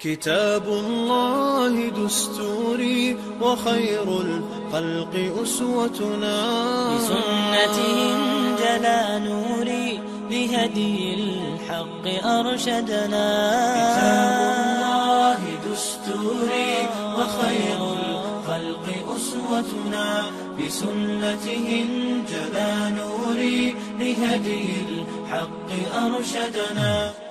كتاب الله دستوري وخير الخلق أسوتنا. بسنته انجلى نوري لهدي الحق أرشدنا. كتاب الله دستوري وخير الخلق أسوتنا. بسنته انجلى نوري لهدي الحق أرشدنا.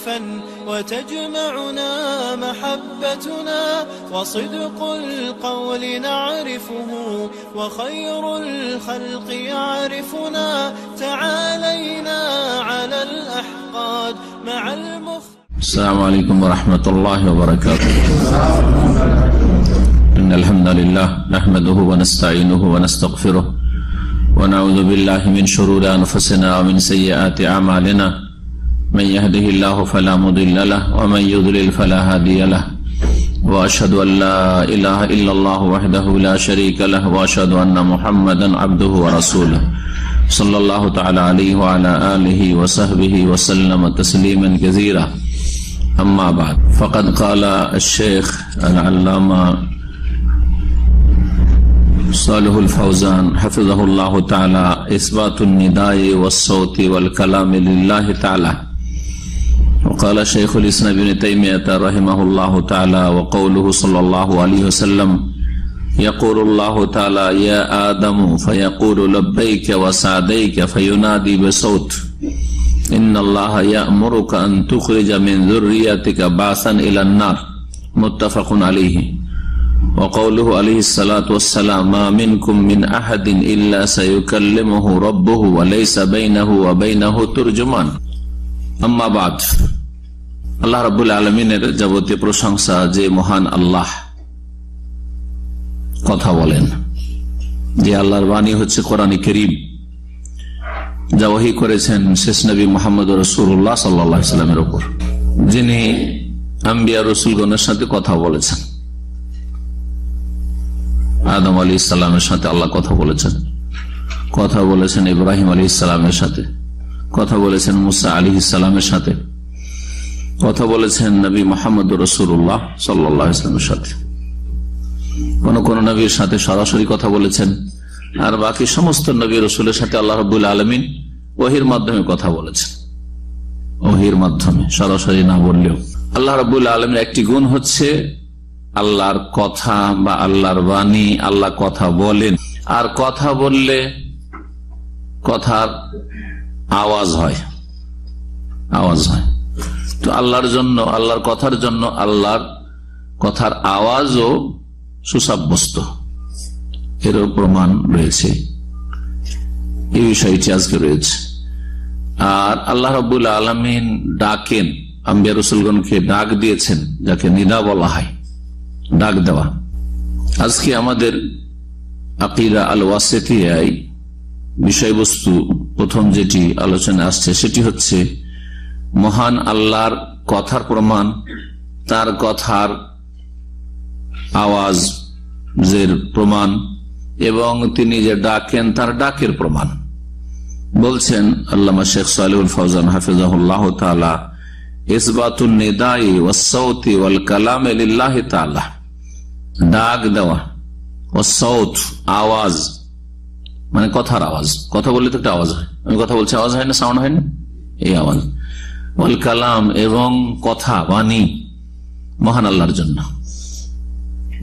الفن وتجمعنا محبتنا وصدق القول نعرفه وخير الخلق يعرفنا تعالينا على الأحقاد مع المخ السلام عليكم ورحمة الله وبركاته. إن الحمد لله نحمده ونستعينه ونستغفره ونعوذ بالله من شرور أنفسنا ومن سيئات أعمالنا. من يهده الله فلا مضل له ومن يضلل فلا هادي له. وأشهد أن لا إله إلا الله وحده لا شريك له وأشهد أن محمدا عبده ورسوله. صلى الله تعالى عليه وعلى آله وصحبه وسلم تسليما كثيرا. أما بعد فقد قال الشيخ العلامة صالح الفوزان حفظه الله تعالى إثبات النداء والصوت والكلام لله تعالى. وقال شيخ الإسلام ابن تيمية رحمه الله تعالى وقوله صلى الله عليه وسلم يقول الله تعالى يا آدم فيقول لبيك وسعديك فينادي بصوت إن الله يأمرك أن تخرج من ذريتك بعثا إلى النار. متفق عليه. وقوله عليه الصلاة والسلام ما منكم من أحد إلا سيكلمه ربه وليس بينه وبينه ترجمان. أما بعد আল্লাহ রাবুল আলমিনের যাবতীয় প্রশংসা যে মহান আল্লাহ কথা বলেন। যে আল্লাহর বাণী হচ্ছে কোরআন করিম। যা ওহি করেছেন শেষ নবী মোহাম্মদ রসুল্লাহ সাল্লামের ওপর যিনি আম্বিয়া রসুলগণের সাথে কথা বলেছেন। আদম আলী ইসলামের সাথে আল্লাহ কথা বলেছেন। কথা বলেছেন ইব্রাহিম আলী ইসলামের সাথে। কথা বলেছেন মুসা আলী ইসলামের সাথে। কথা বলেছেন নবী মোহাম্মদ রসুল্লাহ সাল্লাহ ইসলামের সাথে। কোন কোন নবীর সাথে সরাসরি কথা বলেছেন, আর বাকি সমস্ত নবী রসুলের সাথে আল্লাহ রবুল আলমিন ওহির মাধ্যমে কথা বলেছেন। ওহির মাধ্যমে, সরাসরি না বললেও। আল্লাহ রবুল আলমের একটি গুণ হচ্ছে আল্লাহর কথা বা আল্লাহর বাণী, আল্লাহ কথা বলেন। আর কথা বললে কথার আওয়াজ হয়। আওয়াজ হয়। তো আল্লাহর জন্য, আল্লাহর কথার জন্য, আল্লাহর কথার আওয়াজও সুসাব্যস্ত। এরও প্রমাণ রয়েছে। এই বিষয়টি আজকে রয়েছে। আর আল্লাহ রবুল আলমিন ডাকেন, আম্বিয়া রসুলগণকে ডাক দিয়েছেন, যাকে নিদা বলা হয়। ডাক দেওয়া। আজকে আমাদের আকিরা আল ওয়াসেতিয়াই বিষয়বস্তু প্রথম যেটি আলোচনা আসছে, সেটি হচ্ছে মহান আল্লাহর কথার প্রমাণ, তার কথার আওয়াজ প্রমাণ, এবং তিনি যে ডাকেন তার ডাকের প্রমাণ। বলছেন আল্লামা শেখ সালিউল ফৌজান হাফিজাহুল্লাহ তালা ইসবাতুল নিদাই ওয়াসৌতি ওয়াল কালাম লিল্লাহ তাআলা। ডাক দেওয়া ওয়াসৌত আওয়াজ মানে কথার আওয়াজ। কথা বললে তো একটা আওয়াজ হয়। আমি কথা বলছি, আওয়াজ হয় না, সাউন্ড হয় না? এই আওয়াজ। ওয়াল কালাম এবং কথা, বাণী মহান আল্লাহর জন্য।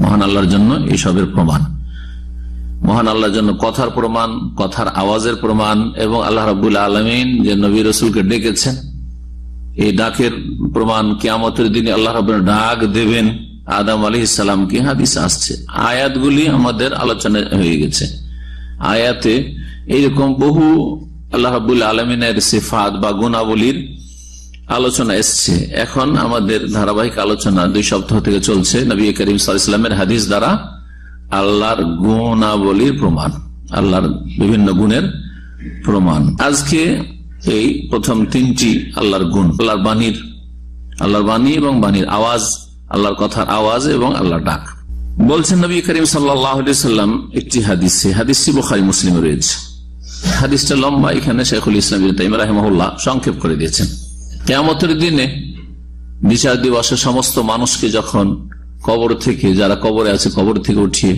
মহান আল্লাহর জন্য এইসবের প্রমাণ। মহান আল্লাহর জন্য কথার প্রমাণ, কথার আওয়াজের প্রমাণ এবং আল্লাহ রাবুল আলমিন যে নবী রসুলকে ডেকেছেন, এই ডাকের প্রমাণ কেয়ামতের দিনে আল্লাহ রাবুল ডাক দেবেন। আদাম আলী ইসালামকে হাদিস আসছে? আয়াতগুলি আমাদের আলোচনা হয়ে গেছে। আয়াতে এইরকম বহু আল্লাহ রাবুল আলমিনের সিফাত বা গুণাবলীর আলোচনা এসছে। এখন আমাদের ধারাবাহিক আলোচনা দুই সপ্তাহ থেকে চলছে নবী করিম সাল্লামের হাদিস দ্বারা আল্লাহর গুণাবলীর প্রমাণ, আল্লাহর বিভিন্ন গুণের প্রমাণ। আজকে এই প্রথম তিনটি আল্লাহর গুণ, আল্লাহর বাণীর, আল্লাহর বাণী এবং বাণীর আওয়াজ, আল্লাহর কথার আওয়াজ এবং আল্লাহর ডাক। বলছেন নবী করিম সাল্লাম একটি হাদিসে, হাদিসটি বোখারি মুসলিম রয়েছে। হাদিসটা লম্বা, এখানে শেখুল ইসলাম রাহিমহল্লা সংক্ষেপ করে দিয়েছেন। কেমতের দিনে বিচার দিবসে সমস্ত মানুষকে যখন কবর থেকে, যারা কবরে আছে, কবর থেকে উঠিয়ে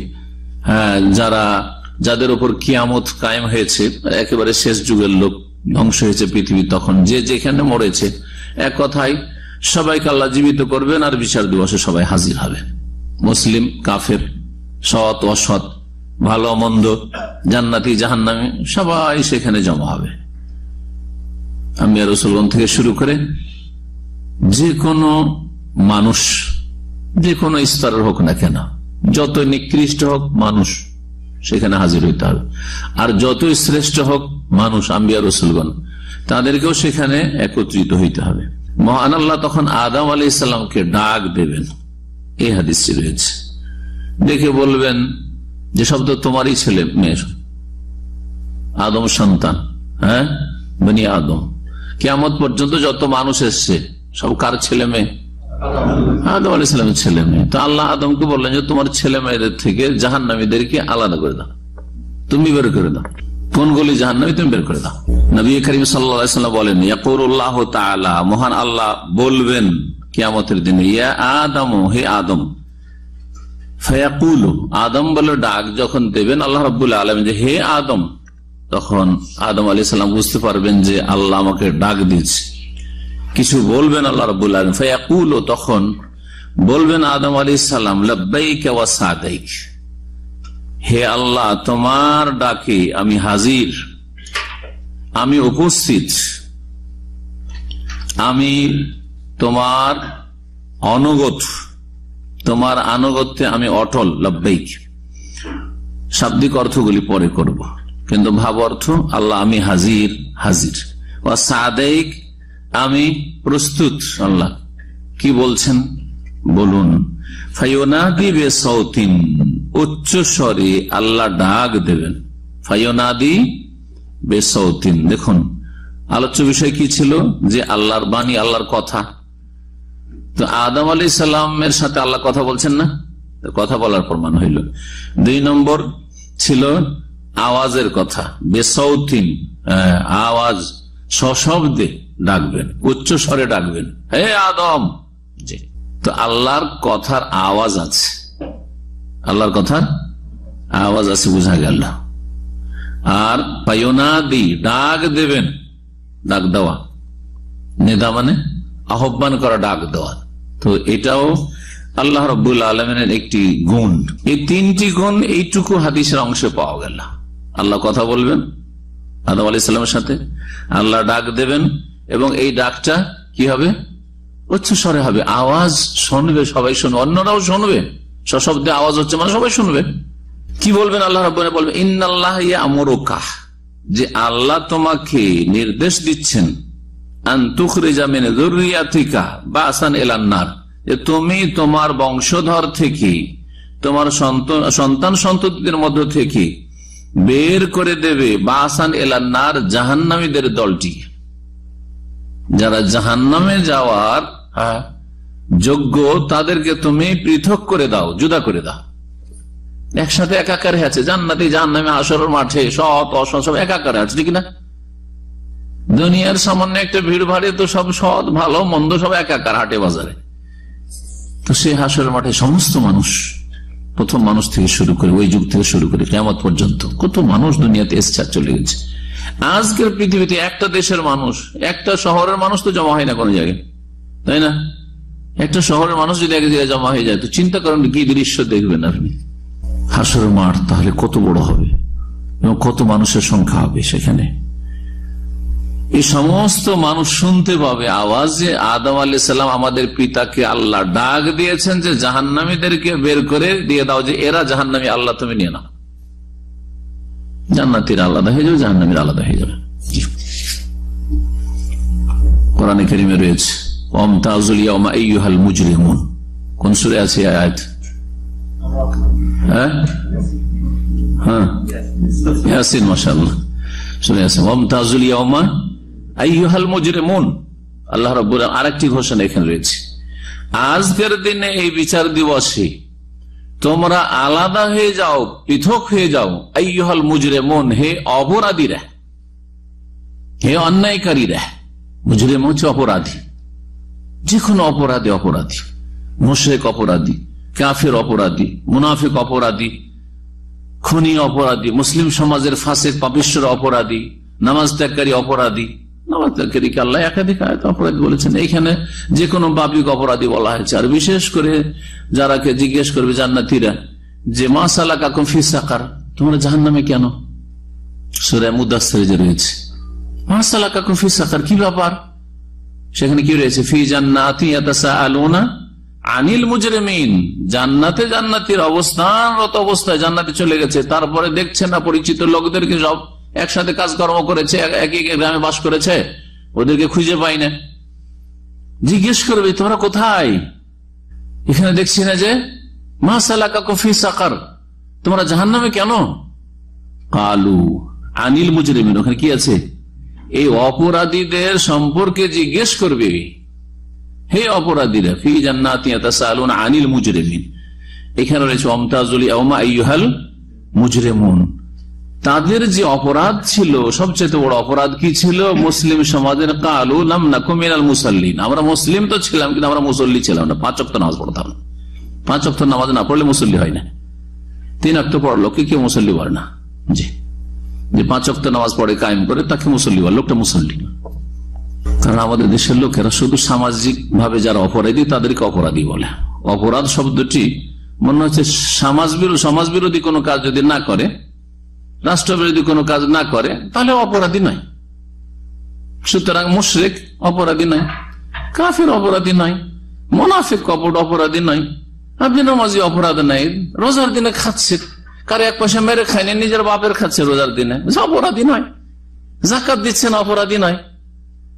হ্যাঁ যারা, যাদের উপর কিয়ামত কায়েম হয়েছে, একেবারে শেষ যুগের লোক ধ্বংস হয়েছে পৃথিবী তখন, যে যেখানে মরেছে, এক কথায় সবাইকে আল্লাহ জীবিত করবেন আর বিচার দিবসে সবাই হাজির হবে। মুসলিম, কাফের, সৎ, অসৎ, ভালো, মন্দ, জান্নাতি, জাহান্নামি, সবাই সেখানে জমা হবে। আমি রসুলগঞ্জ থেকে শুরু করে যে কোনো মানুষ যে কোনো স্তরের হোক না কেন যত নিকৃষ্ট হোক মানুষ সেখানে হাজির হইতে হবে। আর যতই শ্রেষ্ঠ হোক মানুষ, আম্বিয়া রসুলগণ, তাদেরকেও সেখানে একত্রিত হইতে হবে। মহান আল্লাহ তখন আদম আলী ইসলামকে ডাক দেবেন। এই হাদিসটি রয়েছে। দেখে বলবেন যে তো তোমারই ছেলে, মেয়ের। আদম সন্তান হ্যাঁ? বনি আদম। কেমন পর্যন্ত যত মানুষ এসছে, সব কার ছেলে মেয়ে? আদম আলি সালামের ছেলে মেয়ে। তো আল্লাহ আদমকে বললেন যে, তোমার ছেলে মেয়েদের থেকে জাহান নামীদেরকে আলাদা করে দাও। তুমি বের করে দাও। কোনগুলি জাহান নামী তুমি বের করে দাও। নবী করিম সাল্লাম বলেন ইয়াকুরুল্লাহ তালা মহান আল্লাহ বলবেন কিয়ামতের দিনে, ইয়া আদম, হে আদম। ফয়াকুল, আদম বলে ডাক যখন দেবেন, আল্লাহ রবুল্লা আলম যে, হে আদম তখন আদম আলি সাল্লাম বুঝতে পারবেন যে আল্লাহ আমাকে ডাক দিচ্ছে কিছু বলবেন আল্লাহ রবুল ফয়াকুল, তখন বলবেন আদম আলী সাল্লাম লব্বাইক সাদাইক। হে আল্লাহ, তোমার ডাকে আমি হাজির। আমি উপস্থিত। আমি তোমার অনুগত। তোমার আনুগত্যে আমি অটল। লব্বাইক। শাব্দিক অর্থগুলি পরে করব। কিন্তু ভাব অর্থ, আল্লাহ, আমি হাজির হাজির। ও সাদেক আমি প্রস্তুত, আল্লাহ। কি বলছেন? বলুন ফাইনাদি বে সৌতিন উচ্চ স্বরে আল্লাহ ডাক দেবেন। ফাইনাদি বে সৌতিন দেখুন, আলোচ্য বিষয় কি ছিল? যে আল্লাহর বাণী, আল্লাহর কথা। তো আদম আলী সাল্লামের সাথে আল্লাহ কথা বলছেন না? কথা বলার প্রমাণ হইল। দুই নম্বর ছিল আওয়াজের কথা। বেসৌতিন আওয়াজ সশব্দে ডাকবেন, উচ্চ স্বরে ডাকবেন। হে আদম! তো আল্লাহর কথার আওয়াজ আছে। আল্লাহর কথার আওয়াজ আছে, বোঝা গেল আর পায়োনাদি, ডাক দেবেন। ডাক দেওয়া। নেদা মানে আহ্বান করা, ডাক দেওয়া। তো এটাও আল্লাহ রব্বুল আলমের একটি গুণ। এই তিনটি গুণ এইটুকু হাদিসের অংশে পাওয়া গেল আল্লাহ কথা বলবেন আদম আলি সাল্লামের সাথে। আল্লাহ ডাক দেবেন এবং এই ডাকটা কি হবে? উচ্চ স্বরে হবে। আওয়াজ শুনবে, সবাই শুনবে। অন্যরাও শুনবে। সশব্দে আওয়াজ হচ্ছে মানে সবাই শুনবে। কি বলবেন? আল্লাহ রব্বানে বলবেন, ইন্নাল্লাহ আমরোকাহ যে আল্লাহ তোমাকে নির্দেশ দিচ্ছেন যে তুমি তোমার বংশধর থেকে, তোমার সন্তান সন্ততিদের মধ্য থেকে বের করে দেবে বাসান এলান্নার জাহান্নামীদের দলটি। যারা জাহান্নামে যাওয়ার যোগ্য, তাদেরকে তুমি পৃথক করে দাও, জুদা করে দাও। একসাথে একাকার আছে, জান্নাতি জাহান্নামে আসর মাঠে, সৎ, অসৎ, সব একাকারে আছে, ঠিক না? দুনিয়ার সামান্য একটা ভিড় ভাড়ে তো সব সৎ, ভালো, মন্দ সব একাকার হাটে বাজারে। তো সে হাসর মাঠে সমস্ত মানুষ প্রথম মানুষ থেকে শুরু করে, ওই যুগ থেকে শুরু করে কেমন পর্যন্ত কত মানুষ দুনিয়াতে এসছে চলে গেছে। আজকের পৃথিবীতে একটা দেশের মানুষ, একটা শহরের মানুষ তো জমা হয় না কোনো জায়গায়, তাই না? একটা শহরের মানুষ যদি এক জায়গায় জমা হয়ে যায়, তো চিন্তা করেন কি দৃশ্য দেখবেন আপনি? হাসর মাঠ তাহলে কত বড় হবে এবং কত মানুষের সংখ্যা হবে সেখানে? এই সমস্ত মানুষ শুনতে পাবে আওয়াজ যে আদম আলি সাল্লাম আমাদের পিতাকে আল্লাহ ডাক দিয়েছেন যে জাহান্নামীদেরকে বের করে দিয়ে দাও যে এরা জাহান্নামী, আল্লাহ তুমি নিয়ে নাও। জান্নাতির আলাদা হয়ে যাবে, জাহান্নামীর আলাদা হয়ে যাবে। কোরআনে কেরিমে রয়েছে অমতাজুল ইয়ামা ইয়ুহাল মুজরিমুন। কোন সুরে আছে আয়াত? হ্যাঁ? হ্যাঁ। ইয়াসিন, মাশাআল্লাহ। শুনে আছেন অমতাজুল ইয়ামা আইয়ুহাল মুজরিমুন। আল্লাহ রাব্বুল আরেকটি ঘোষণা এখানে রয়েছে। আজকের দিনে এই বিচার দিবসে তোমরা আলাদা হয়ে যাও, পৃথক হয়ে যাও। আইয়ুহাল মুজরিমুন, হে অপরাধীরা, হে অন্যায়কারীরা, মুজরিম হচ্ছে অপরাধী। যে কোনো অপরাধী অপরাধী মুশেক অপরাধী, কাফের অপরাধী, মুনাফিক অপরাধী, খুনি অপরাধী, মুসলিম সমাজের ফাঁসেক পাপিশ্বর অপরাধী নামাজ ত্যাগকারী অপরাধী আল্লাহ একাধিক আয়ত অপরাধী বলেছেন যে কোনো বাপিক অপরাধী বলা হয়েছে। আর বিশেষ করে যারাকে জিজ্ঞেস করবে জান্নাতিরা, যে তোমরা জাহান নামে কেন যে রয়েছে। সেখানে কি রয়েছে? ফি আনিল জান্নাতে অবস্থায় জান্নাতে চলে গেছে। তারপরে দেখছে না পরিচিত লোকদেরকে সব একসাথে কাজকর্ম করেছে, এক- একই গ্রামে বাস করেছে, ওদেরকে খুঁজে পাই না। জিজ্ঞেস করবে, তোমরা কোথায়? এখানে দেখছি না যে মাসালাকা কফি সাকার, তোমরা জাহান নামে কেন? কালু আনিল মুজরিমিন, ওখানে কি আছে? এই অপরাধীদের সম্পর্কে জিজ্ঞেস করবে। হে অপরাধীরা, ফি জান্নাতি আনিল মুজরিমিন। এখানে রয়েছে, অমতাজুল মুজরিমুন। তাদের যে অপরাধ ছিল, সবচেয়ে বড় অপরাধ কি ছিল? মুসলিম সমাজের কালু নাম না কুমিনাল মুসল্লিন। আমরা মুসলিম তো ছিলাম, কিন্তু আমরা মুসল্লি ছিলাম না। পাঁচ অক্ট নামাজ পড়তাম। না পাঁচ অক্ট নামাজ না পড়লে মুসল্লি হয় না। তিন অক্ট পড়ল, কে কেউ মুসল্লি বলে না? জি। যে পাঁচ অক্ট নামাজ পড়ে, কায়েম করে, তাকে মুসল্লি বলে। লোকটা মুসল্লি। কারণ আমাদের দেশের লোকেরা শুধু সামাজিক ভাবে যারা অপরাধী, তাদেরকে অপরাধী বলে। অপরাধ শব্দটি মনে হচ্ছে সমাজ বিরোধী সমাজ বিরোধী কোনো কাজ যদি না করে রাষ্ট্রবিরোধী কোনো কাজ না করে, তাহলে অপরাধী নয়। সুতরাং মুশরেক অপরাধী নয়, কাফের অপরাধী নয়, মোনাফিক কপট অপরাধী নয়। আপনি নামাজি অপরাধ নাই, রোজার দিনে খাচ্ছে, কার এক পয়সা মেরে খায়নি, নিজের বাপের খাচ্ছে রোজার দিনে। অপরাধী নয়। জাকাত দিচ্ছেন অপরাধী নয়।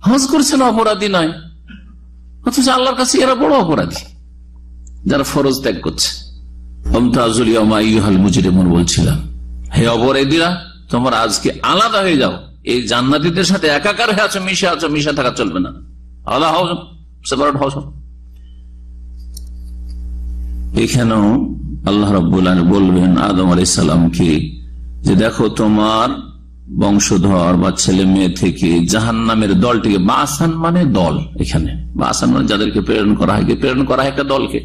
হজ করছেন অপরাধী নয়। অথচ আল্লাহর কাছে এরা বড় অপরাধী, যারা ফরজ ত্যাগ করছে। বলছিলাম হে অপরাধীরা, তোমরা আজকে আলাদা হয়ে যাও। এই জান্নাতিদের সাথে একাকার হয়ে আছো, মিশে আছো, মিশে থাকা চলবে না। আলাদা হও সেপারেট হও। এখানেও আল্লাহ রব্বুল বলবেন, আদম আলাইসাল্লামকে যে দেখো তোমার বংশধর বা ছেলে মেয়ে থেকে জাহান নামের দলটিকে বাসান মানে দল এখানে। বাসান মানে যাদেরকে প্রেরণ করা হয় প্রেরণ করা হয় একটা দলকে।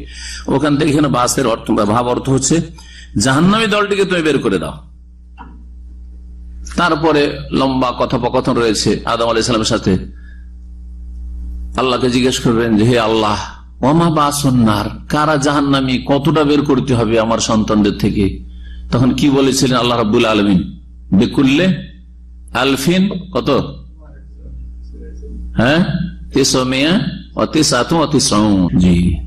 ওখান থেকে এখানে বাসের অর্থ ভাব অর্থ হচ্ছে, জাহান্নামী দলটিকে তুমি বের করে দাও। তারপরে লম্বা কথোপকথন রয়েছে আদম আলাইসালামের সাথে। আল্লাহকে জিজ্ঞেস করবেন যে, হে আল্লাহ, ওমা বাসন্নার কারা জাহান্নামি, কতটা বের করতে হবে আমার সন্তানদের থেকে? তখন কি বলেছিলেন আল্লাহ রাবুল আলমিন? বেকুল্লে আলফিন, কত? হ্যাঁ? তেসমিয়া অতিসাত জি।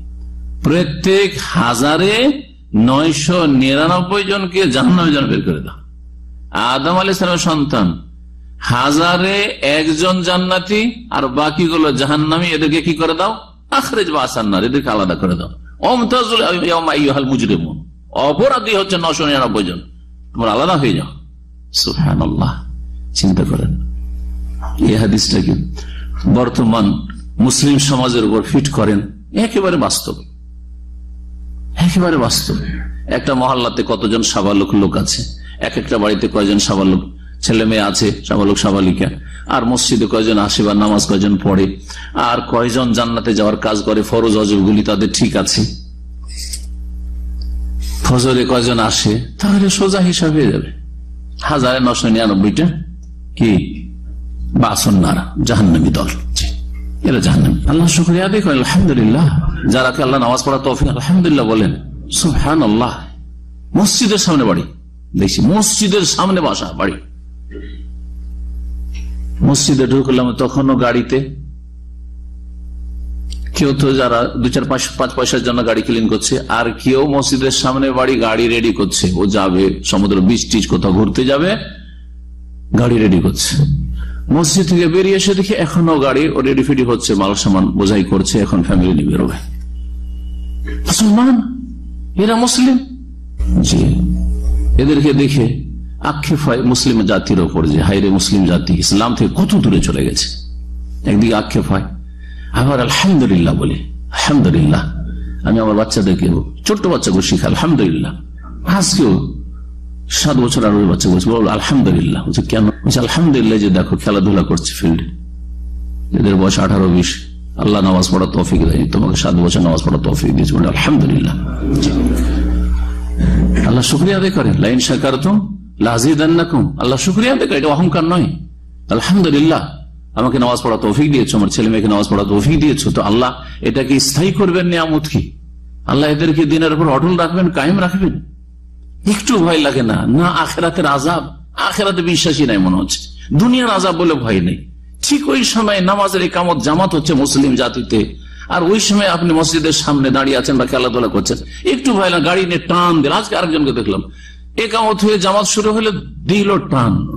প্রত্যেক হাজারে নয়শো নিরানব্বই জনকে জাহান্নামে জন বের করে দাও। আদম আলি সালামের সন্তান। হাজারে একজন জান্নাতি আর বাকিগুলো জাহান্নামি, এদেরকে কি করে দাও? আখরেজ বা আসান্নার এদেরকে আলাদা করে দাও। অপরাধী হচ্ছে নশো নিরানব্বই জন। তোমরা আলাদা হয়ে যাও। চিন্তা করেন। বর্তমান মুসলিম সমাজের উপর ফিট করেন, একেবারে বাস্তব। একেবারে বাস্তব। একটা মহল্লাতে কতজন সাবালক লোক আছে? এক একটা বাড়িতে কয়জন সাবালক? ছেলে মেয়ে আছে, সাবালক, সাবালিকা। আর মসজিদে কয়জন আসে বা নামাজ কয়জন পড়ে? আর কয়জন জান্নাতে যাওয়ার কাজ করে? ফরজ অজবগুলি তাদের ঠিক আছে? ফজরে কয়জন আসে? তাহলে সোজা হিসাব যাবে। হাজারে নশো নিরানব্বইটা কি? বাসন্নারা জাহান্নামী দল। এরা জাহান্নামী। আল্লাহ শুক্রিয়া আদায় করেন, আলহামদুলিল্লাহ। যারা কে আল্লাহ নামাজ পড়া তৌফিক, আলহামদুলিল্লাহ বলেন সুহান আল্লাহ মসজিদের সামনে বাড়ি। দেখছি মসজিদের সামনে বাসা, বাড়ি। মসজিদে ঢুকলাম, তখনও গাড়িতে। কেউ তো যারা দু চার পাঁচ পাঁচ পয়সার জন্য গাড়ি ক্লিন করছে, আর কেউ মসজিদের সামনে বাড়ি গাড়ি রেডি করছে। ও যাবে, সমুদ্র বিচ টিচ কোথাও ঘুরতে যাবে, গাড়ি রেডি করছে। মসজিদ থেকে বেরিয়ে এসে দেখি এখনও গাড়ি ও রেডি ফেডি হচ্ছে, মাল সামান বোঝাই করছে, এখন ফ্যামিলি নিয়ে বেরোবে। মুসলমান? এরা মুসলিম? জি। এদেরকে দেখে আক্ষেপ হয় মুসলিম জাতির ওপর যে হাইরে মুসলিম জাতি ইসলাম থেকে কত দূরে চলে গেছে। একদিকে আক্ষেপ হয় আবার আলহামদুলিল্লাহ বলি, আলহামদুলিল্লাহ, আমি আমার বাচ্চাদেরকে ছোট্ট বাচ্চাকে আলহামদুলিল্লাহ। আজকেও সাত বছর আর বাচ্চা বলছে বল আলহামদুলিল্লাহ। বলছে, কেন? বলছে, আলহামদুলিল্লাহ যে দেখো, খেলাধুলা করছে ফিল্ডে। এদের বয়স আঠারো, বিশ। আল্লাহ নামাজ পড়া তৌফিক দেয়নি। তোমাকে সাত বছর নামাজ পড়া তৌফিক দিয়েছে। আলহামদুলিল্লাহ। আল্লাহ শুক্রিয়া আদায় করেন। লাইন সাকার তুম লাজিদান্নাকুম। আল্লাহ শুক্রিয়া আদায় করে এটা অহংকার নয়। আলহামদুলিল্লাহ, আমাকে নামাজ পড়া তৌফিক দিয়েছ, আমার ছেলে মেয়েকে নামাজ পড়া তৌফিক দিয়েছ, তো আল্লাহ এটাকে স্থায়ী করবেন নিয়ামত কি? আল্লাহ এদেরকে দিনের উপর অটল রাখবেন, কায়েম রাখবেন। একটু ভয় লাগে না না আখেরাতের আজাব আখেরাতে বিশ্বাসী নাই মনে হচ্ছে। দুনিয়ার আজাব বলে ভয় নেই। ঠিক ওই সময় নামাজের একামত জামাত হচ্ছে মুসলিম জাতিতে। আর ওই সময় আপনি মসজিদের সামনে দাঁড়িয়ে আছেন বা খেলাধুলা করছেন, একটু ভয় গাড়ি নিয়ে টান দিল। আজকে আরেকজনকে দেখলাম। একামত হয়ে জামাত শুরু হলে দিল টান।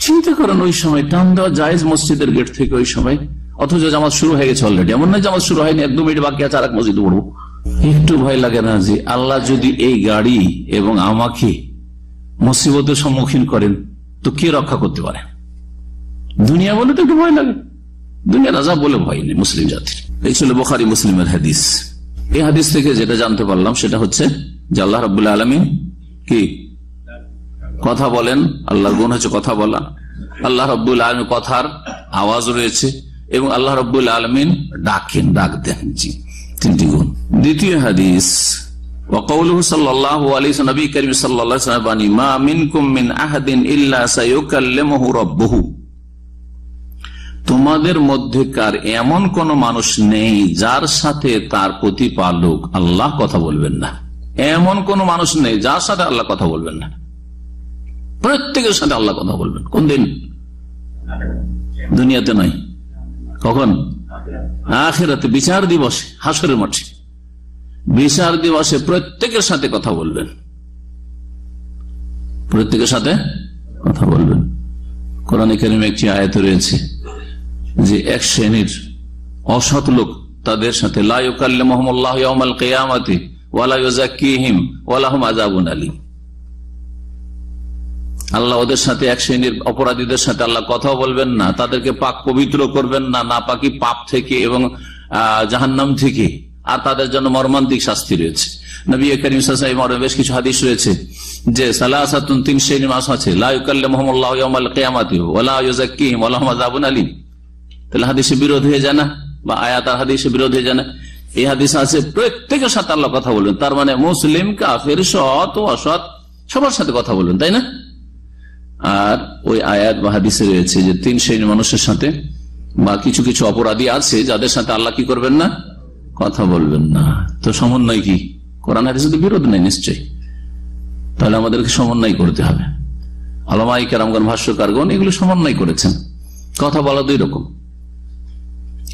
চিন্তা করেন ওই সময়, টান দেওয়া যায় মসজিদের গেট থেকে ওই সময়। অথচ জামাত শুরু হয়ে গেছে অলরেডি এমন নয় জামাত শুরু হয়নি এক দু মিনিট বাকি আছে আর এক মসজিদে পড়ব। একটু ভয় লাগে না যে আল্লাহ যদি এই গাড়ি এবং আমাকে মুসিবতের সম্মুখীন করেন, তো কে রক্ষা করতে পারে? দুনিয়া বলে তো একটু ভয় লাগে। দুনিয়া রাজা বলে ভয় নেই মুসলিম জাতির। এই ছিল বোখারি মুসলিমের হাদিস এই হাদিস থেকে যেটা জানতে পারলাম সেটা হচ্ছে যে আল্লাহ রবাহ আলমী কি কথা বলেন আল্লাহর গুণ হচ্ছে কথা বলা আল্লাহ রব্বুল আলম কথার আওয়াজ রয়েছে এবং আল্লাহ রব্বুল আলমিন ডাকেন ডাক দেন জি তিনটি গুণ দ্বিতীয় হাদিস وقوله صلى الله عليه وسلم نبي كريم صلى الله عليه وسلم ما منكم من أحد إلا سيكلمه ربه তোমাদের মধ্যেকার এমন কোন মানুষ নেই যার সাথে তার প্রতিপালক আল্লাহ কথা বলবেন না। এমন কোন মানুষ নেই যার সাথে আল্লাহ কথা বলবেন না। প্রত্যেকের সাথে আল্লাহ কথা বলবেন। কোন দিন? দুনিয়াতে নাই কখন? আখেরাতে, বিচার দিবসে, হাসরের মাঠে। বিচার দিবসে প্রত্যেকের সাথে কথা বলবেন। প্রত্যেকের সাথে কথা বলবেন। কোরআন একটি আয়ত রয়েছে। যে এক শ্রেণির অসৎ লোক তাদের সাথে কেয়ামাতে আল্লাহ ওদের সাথে, এক শ্রেণির অপরাধীদের সাথে আল্লাহ কথা বলবেন না, তাদেরকে পাক পবিত্র করবেন না না পাকি পাপ থেকে এবং জাহান্নাম থেকে, আর তাদের জন্য মর্মান্তিক শাস্তি রয়েছে। নবী করিম সাসাইমর বেশ কিছু হাদিস রয়েছে, যে সালাহাতুন তিন শ্রেণির মাস আছে মোহাম্মল্লাহ কেয়ামাতি ওয়ালাহিম ওয়ালাহম আজাবুন আলী তাহলে হাদিসে বিরোধ হয়ে যায় না, বা আয়াত আর হাদিসে বিরোধ হয়ে যায় না। এই হাদিস আছে প্রত্যেকের সাথে আল্লাহ কথা বলবেন, তার মানে মুসলিম, কাফের, সৎ ও অসৎ, সবার সাথে কথা বলবেন, তাই না? আর ওই আয়াত বা হাদিসে রয়েছে যে তিন শ্রেণির মানুষের সাথে বা কিছু কিছু অপরাধী আছে, যাদের সাথে আল্লাহ কি করবেন না? কথা বলবেন না। তো সমন্বয় কি? কোরআন হাদিসে তো বিরোধ নেই নিশ্চয়ই। তাহলে আমাদেরকে সমন্বয় করতে হবে। আলমাই কেরামগণ, ভাষ্যকারগণ এগুলো সমন্বয় করেছেন। কথা বলা দুই রকম।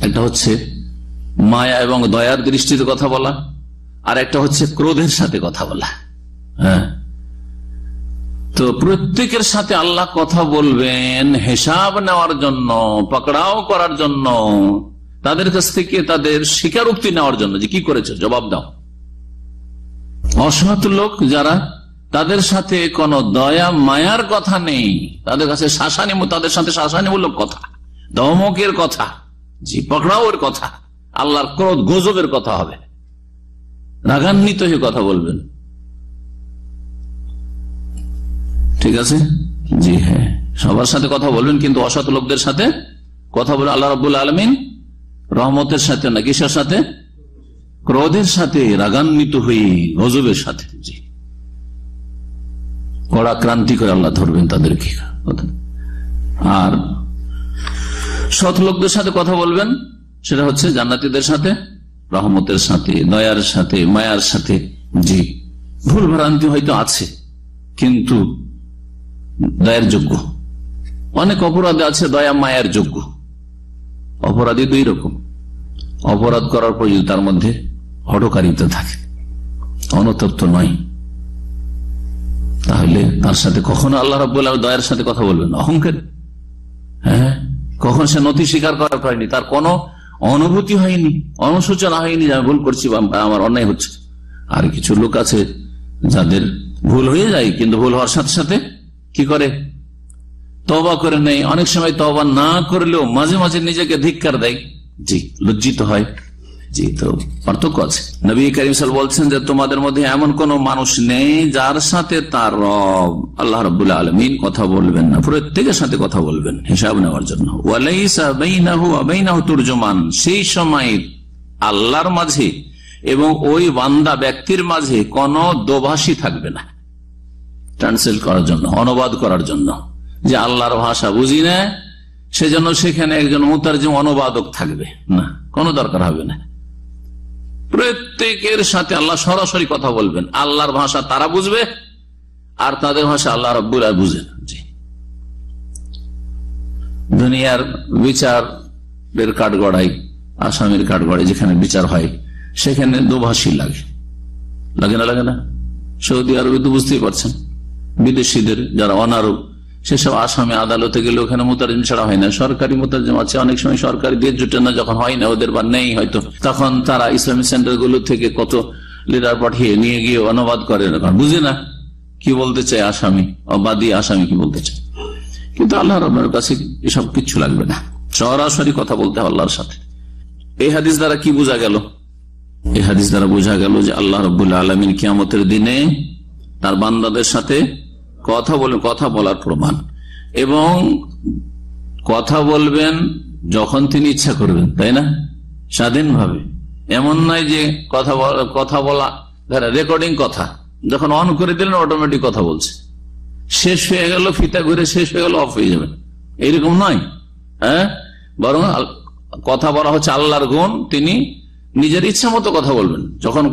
একটা হচ্ছে মায়া এবং দয়ার দৃষ্টিতে কথা বলা, আর একটা হচ্ছে ক্রোধের সাথে কথা বলা। হ্যাঁ। তো প্রত্যেকের সাথে আল্লাহ কথা বলবেন, হিসাব নেওয়ার জন্য, পকড়াও করার জন্য, তাদের কাছ থেকে তাদের স্বীকারোক্তি নেওয়ার জন্য। যে কি করেছে? জবাব দাও। অসৎ লোক যারা তাদের সাথে কোন দয়া, মায়ার কথা নেই, তাদের কাছে শাসানি তাদের সাথে শাসানিমূলক কথা, দমকের কথা। জি, পকড়াওয়ের কথা, আল্লাহর ক্রোধ গজবের কথা হবে। রাগান্বিত হয়ে কথা বলবেন। ঠিক আছে? জি হ্যাঁ। সবার সাথে কথা বলবেন, কিন্তু অসৎ লোকদের সাথে কথা বলে আল্লাহ রবুল্লা আলমিন রহমতের সাথে না কিসের সাথে? ক্রোধের সাথে, রাগান্বিত হয়ে গজবের সাথে। জি। কড়া ক্রান্তি করে আল্লাহ ধরবেন তাদেরকে। আর সৎ লোকদের সাথে কথা বলবেন, সেটা হচ্ছে জান্নাতিদের সাথে, রহমতের সাথে, দয়ার সাথে, মায়ার সাথে। জি, ভুল ভ্রান্তি হয়তো আছে, কিন্তু দয়ার যোগ্য। অনেক অপরাধ আছে, দয়া, মায়ার যোগ্য। অপরাধী দুই রকম অপরাধ করার পর যদি তার মধ্যে হটকারিতা থাকে। অনতপ্ত নয়। তাহলে তার সাথে কখনো আল্লাহ রাবুল দয়ার সাথে কথা বলবেন অহংকার। হ্যাঁ? কখন সে নথি স্বীকার করার হয়নি তার কোনো অনুভূতি হয়নি অনুসূচনা হয়নি যে আমি ভুল করছি বা আমার অন্যায় হচ্ছে। আর কিছু লোক আছে যাদের ভুল হয়ে যায়, কিন্তু ভুল হওয়ার সাথে সাথে কি করে? তবা করে নেই অনেক সময় তবা না করলেও মাঝে মাঝে নিজেকে ধিক্কার দেয়। জি, লজ্জিত হয়। জি, তো পার্থক্য আছে। নবী করিম সাল বলছেন যে তোমাদের মধ্যে এমন কোন মানুষ নেই যার সাথে তার রব, আল্লাহ রবুল্লা আলমিন কথা বলবেন না, প্রত্যেকের সাথে কথা বলবেন, হিসাব নেওয়ার জন্য। তুর্জমান, সেই সময় আল্লাহর মাঝে এবং ওই বান্দা ব্যক্তির মাঝে কোন দোভাষী থাকবে না। ট্রান্সলেট করার জন্য, অনুবাদ করার জন্য। যে আল্লাহর ভাষা বুঝি না, সেজন্য সেখানে একজন মুতারজিম অনুবাদক থাকবে। না, কোনো দরকার হবে না। প্রত্যেকের সাথে আল্লাহ সরাসরি কথা বলবেন। আল্লাহর ভাষা তারা বুঝবে, আর তাদের ভাষা আল্লাহ রব্বুল বুঝেন জি। দুনিয়ার বিচারের কাঠগড়াই আসামের কাঠগড়াই যেখানে বিচার হয়, সেখানে দুভাষী লাগে। লাগে না লাগে না? সৌদি আরবে তো বুঝতেই পারছেন। বিদেশিদের যারা অনারব সেসব আসামে আদালতে গেলে ওখানে মোতারিম ছাড়া হয় না। সরকারি মোতারিম আছে, অনেক সময় সরকারি দিয়ে জুটে না, যখন হয় না, ওদের বা নেই হয়তো। তখন তারা ইসলামী সেন্টারগুলো থেকে কত লিডার পাঠিয়ে নিয়ে গিয়ে অনুবাদ করে না। বুঝে না কি বলতে চাই আসামি বাদী আসামি কি বলতে চাই কিন্তু আল্লাহ রবের কাছে এসব কিচ্ছু লাগবে না। সরাসরি কথা বলতে হবে আল্লাহর সাথে। এই হাদিস দ্বারা কি বোঝা গেল? এই হাদিস দ্বারা বোঝা গেল যে আল্লাহ রবুল্লা আলমিন কিয়ামতের দিনে তার বান্দাদের সাথে কথা বলে, কথা বলার প্রমাণ। এবং কথা বলবেন যখন তিনি ইচ্ছা করবেন, তাই না? স্বাধীনভাবে। এমন নয় যে কথা কথা বলা রেকর্ডিং কথা, যখন অন করে দিলেন অটোমেটিক কথা বলছে। শেষ হয়ে গেল, ফিতা ঘুরে শেষ হয়ে গেল অফ হয়ে যাবে। এইরকম নয় হ্যাঁ? বরং কথা বলা হচ্ছে আল্লাহর গুণ, তিনি নিজের ইচ্ছা মতো কথা বলবেন। যখন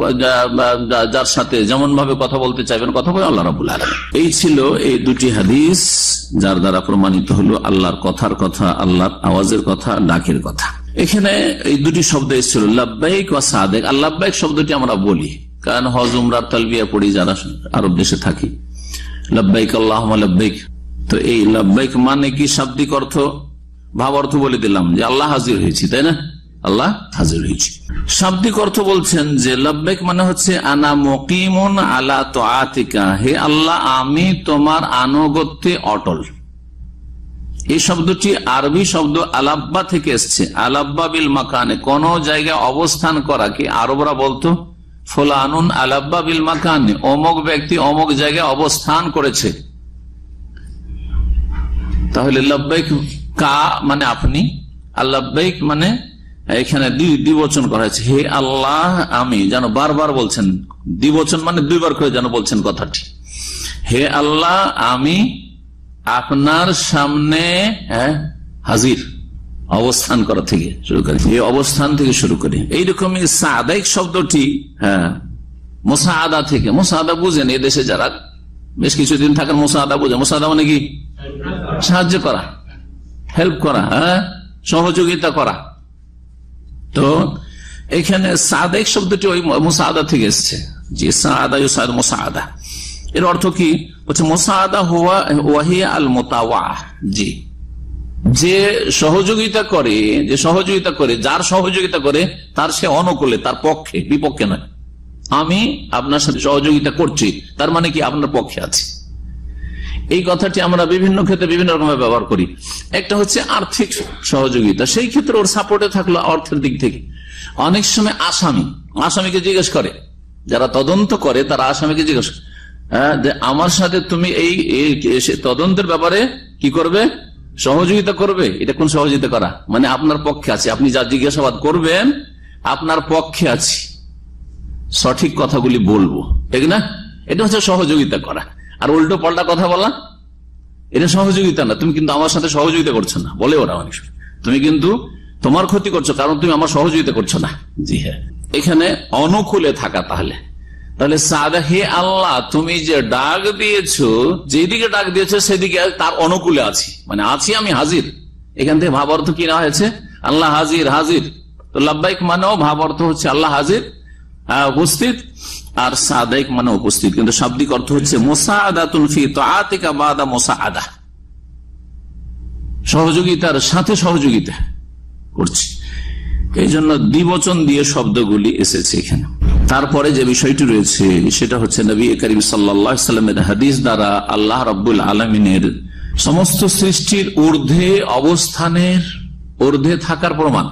যার সাথে যেমন ভাবে কথা বলতে চাইবেন, কথা বলে আল্লাহ রাবুল আলম এই ছিল এই দুটি হাদিস, যার দ্বারা প্রমাণিত হলো আল্লাহর কথার কথা, আল্লাহর আওয়াজের কথা, ডাকের কথা। এখানে এই দুটি শব্দ এসেছিল লাভবাহিক ও সাদেক। আর লাভবাহিক শব্দটি আমরা বলি, কারণ হজ উমরার তালবিয়া পড়ি যারা আরব দেশে থাকি। লাভবাইক আল্লাহ লাভবাইক তো এই লাভবাইক মানে কি? শাব্দিক অর্থ, ভাব অর্থ বলে দিলাম যে আল্লাহ হাজির হয়েছি, তাই না? আল্লাহ হাজির হয়েছি। শাব্দিক অর্থ বলছেন যে লব্বেক মানে হচ্ছে, আনা মকিমন আলা তো আতিকা হে আল্লাহ, আমি তোমার আনুগত্যে অটল। এই শব্দটি আরবি শব্দ আলাব্বা থেকে এসছে। আলাব্বা বিল মাকানে, কোন জায়গায় অবস্থান করা কি আরবরা বলতো? ফোলানুন আলাব্বা বিল মাকানে। অমক ব্যক্তি অমক জায়গায় অবস্থান করেছে। তাহলে লব্বেক কা মানে আপনি আল্লাহবাইক মানে এখানে দ্বিবচন করা হয়েছে। হে আল্লাহ, আমি যেন বারবার বলছেন, দ্বিবচন মানে দুইবার করে যেন বলছেন কথাটি। হে আল্লাহ, আমি আপনার সামনে হ্যাঁ হাজির অবস্থান করা থেকে শুরু করি। এই অবস্থান থেকে শুরু করি। এইরকমই সাদাইক শব্দটি হ্যাঁ মোসাদা থেকে। মোসাদা বুঝেন এই দেশে যারা। বেশ কিছুদিন থাকেন মোসাদা বুঝেন মোসাদা মানে কি? সাহায্য করা হেল্প করা হ্যাঁ সহযোগিতা করা। তো এখানে সাদেক শব্দটি ওই মুসাদা থেকে এসছে। জি সাদা মুসাদা। এর অর্থ কি? হচ্ছে মোসাদা হুয়া ওয়াহিয়া আল মোতাওয়া। জি। যে সহযোগিতা করে, যে সহযোগিতা করে, যার সহযোগিতা করে, তার সে অনুকূলে, তার পক্ষে, বিপক্ষে নয়। আমি আপনার সাথে সহযোগিতা করছি, তার মানে কি আপনার পক্ষে আছে। এই কথাটি আমরা বিভিন্ন ক্ষেত্রে বিভিন্ন রকম ব্যবহার করি। একটা হচ্ছে আর্থিক সহযোগিতা। সেই ক্ষেত্রে ওর সাপোর্টে থাকল অর্থের দিক থেকে। অনেক সময় আসামি, আসামিকে জিজ্ঞেস করে। যারা তদন্ত করে, তারা আসামিকে জিজ্ঞেস হ্যাঁ যে আমার সাথে তুমি এই তদন্তের ব্যাপারে কি করবে? সহযোগিতা করবে? এটা কোন সহযোগিতা করা? মানে আপনার পক্ষে আছে। আপনি যা জিজ্ঞাসাবাদ করবেন, আপনার পক্ষে আছি। সঠিক কথাগুলি বলব। ঠিক না? এটা হচ্ছে সহযোগিতা করা। আর উল্টো পাল্টা কথা বলা? এটা সহযোগিতা না। তুমি কিন্তু আমার সাথে সহযোগিতা করছ না। বলে ওরা অনেক তুমি কিন্তু তোমার ক্ষতি করছ, কারণ তুমি আমার সহযোগিতা করছ না। জি হ্যাঁ। এখানে অনুকূলে থাকা তাহলে। তাহলে সাদা, হে আল্লাহ, তুমি যে ডাক দিয়েছ, যেদিকে ডাক দিয়েছ, সেদিকে তার অনুকূলে আছি। মানে আছি আমি হাজির। এখান থেকে ভাব অর্থ কি না হয়েছে? আল্লাহ হাজির হাজির। তো লাভবাইক মানেও ভাব অর্থ হচ্ছে আল্লাহ হাজির। উপস্থিত। আর সাদাইক মানে উপস্থিত। কিন্তু শাব্দিক অর্থ হচ্ছে মোসা আদা তুলফি তো আতিকা বাদা মোসা আদা সহযোগিতার সাথে সহযোগিতা করছি। এই জন্য দ্বিবচন দিয়ে শব্দগুলি এসেছে এখানে। তারপরে যে বিষয়টি রয়েছে, সেটা হচ্ছে নবী করিম সাল্লামের হাদিস দ্বারা আল্লাহ রব্বুল আলমিনের সমস্ত সৃষ্টির ঊর্ধ্বে অবস্থানের ঊর্ধ্বে থাকার প্রমাণ।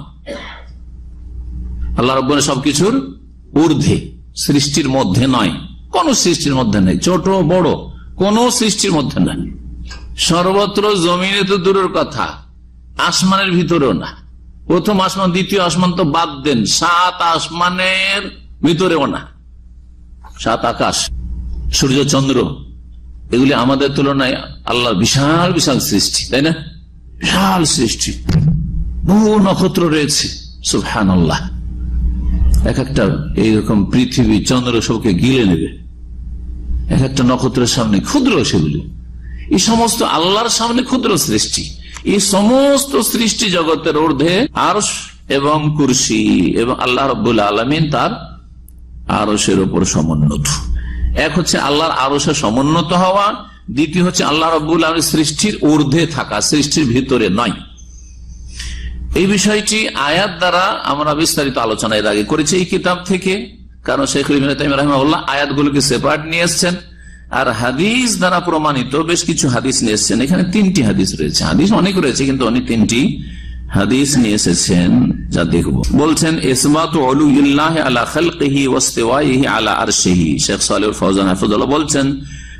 আল্লাহ রব্বুল সবকিছুর ঊর্ধ্বে, সৃষ্টির মধ্যে নয়। কোন সৃষ্টির মধ্যে নেই, ছোট, বড়, কোন সৃষ্টির মধ্যে নয়। সর্বত্র জমিনে তো দূরের কথা, আসমানের ভিতরেও না। প্রথম আসমান, দ্বিতীয় আসমান তো বাদ দেন, সাত আসমানের ভিতরেও না। সাত আকাশ, সূর্য, চন্দ্র, এগুলি আমাদের তুলনায় আল্লাহ বিশাল বিশাল সৃষ্টি, তাই না? বিশাল সৃষ্টি। বহু নক্ষত্র রয়েছে সুফহান আল্লাহ এক একটা এইরকম পৃথিবী চন্দ্র সবকে গিলে নেবে। এক একটা নক্ষত্রের সামনে ক্ষুদ্র সেগুলি এই সমস্ত আল্লাহর সামনে ক্ষুদ্র সৃষ্টি। এই সমস্ত সৃষ্টি জগতের ঊর্ধ্বে আরস এবং কুরসি এবং আল্লাহ রব্বুল আলমিন তার আরসের ওপর সমুন্নত। এক হচ্ছে আল্লাহর আরসে সমুন্নত হওয়া, দ্বিতীয় হচ্ছে আল্লাহ রব্বুল আলমীর সৃষ্টির ঊর্ধ্বে থাকা, সৃষ্টির ভিতরে নয়। এই বিষয়টি আয়াত দ্বারা আমরা বিস্তারিত আলোচনা এর আগে করেছি এই কিতাব থেকে। কারণ শেখ রহমাউল্লাহ আয়াতগুলোকে সেপারেট নিয়ে এসছেন। আর হাদিস দ্বারা প্রমাণিত বেশ কিছু হাদিস নিয়ে এসছেন। এখানে তিনটি হাদিস রয়েছে। হাদিস অনেক রয়েছে, কিন্তু অনেক তিনটি হাদিস নিয়ে এসেছেন যা দেখব। বলছেন, ইসমাত আলা খালকিহি আলা শেখ সালেহ ফৌজান হাফিজুল্লাহ বলছেন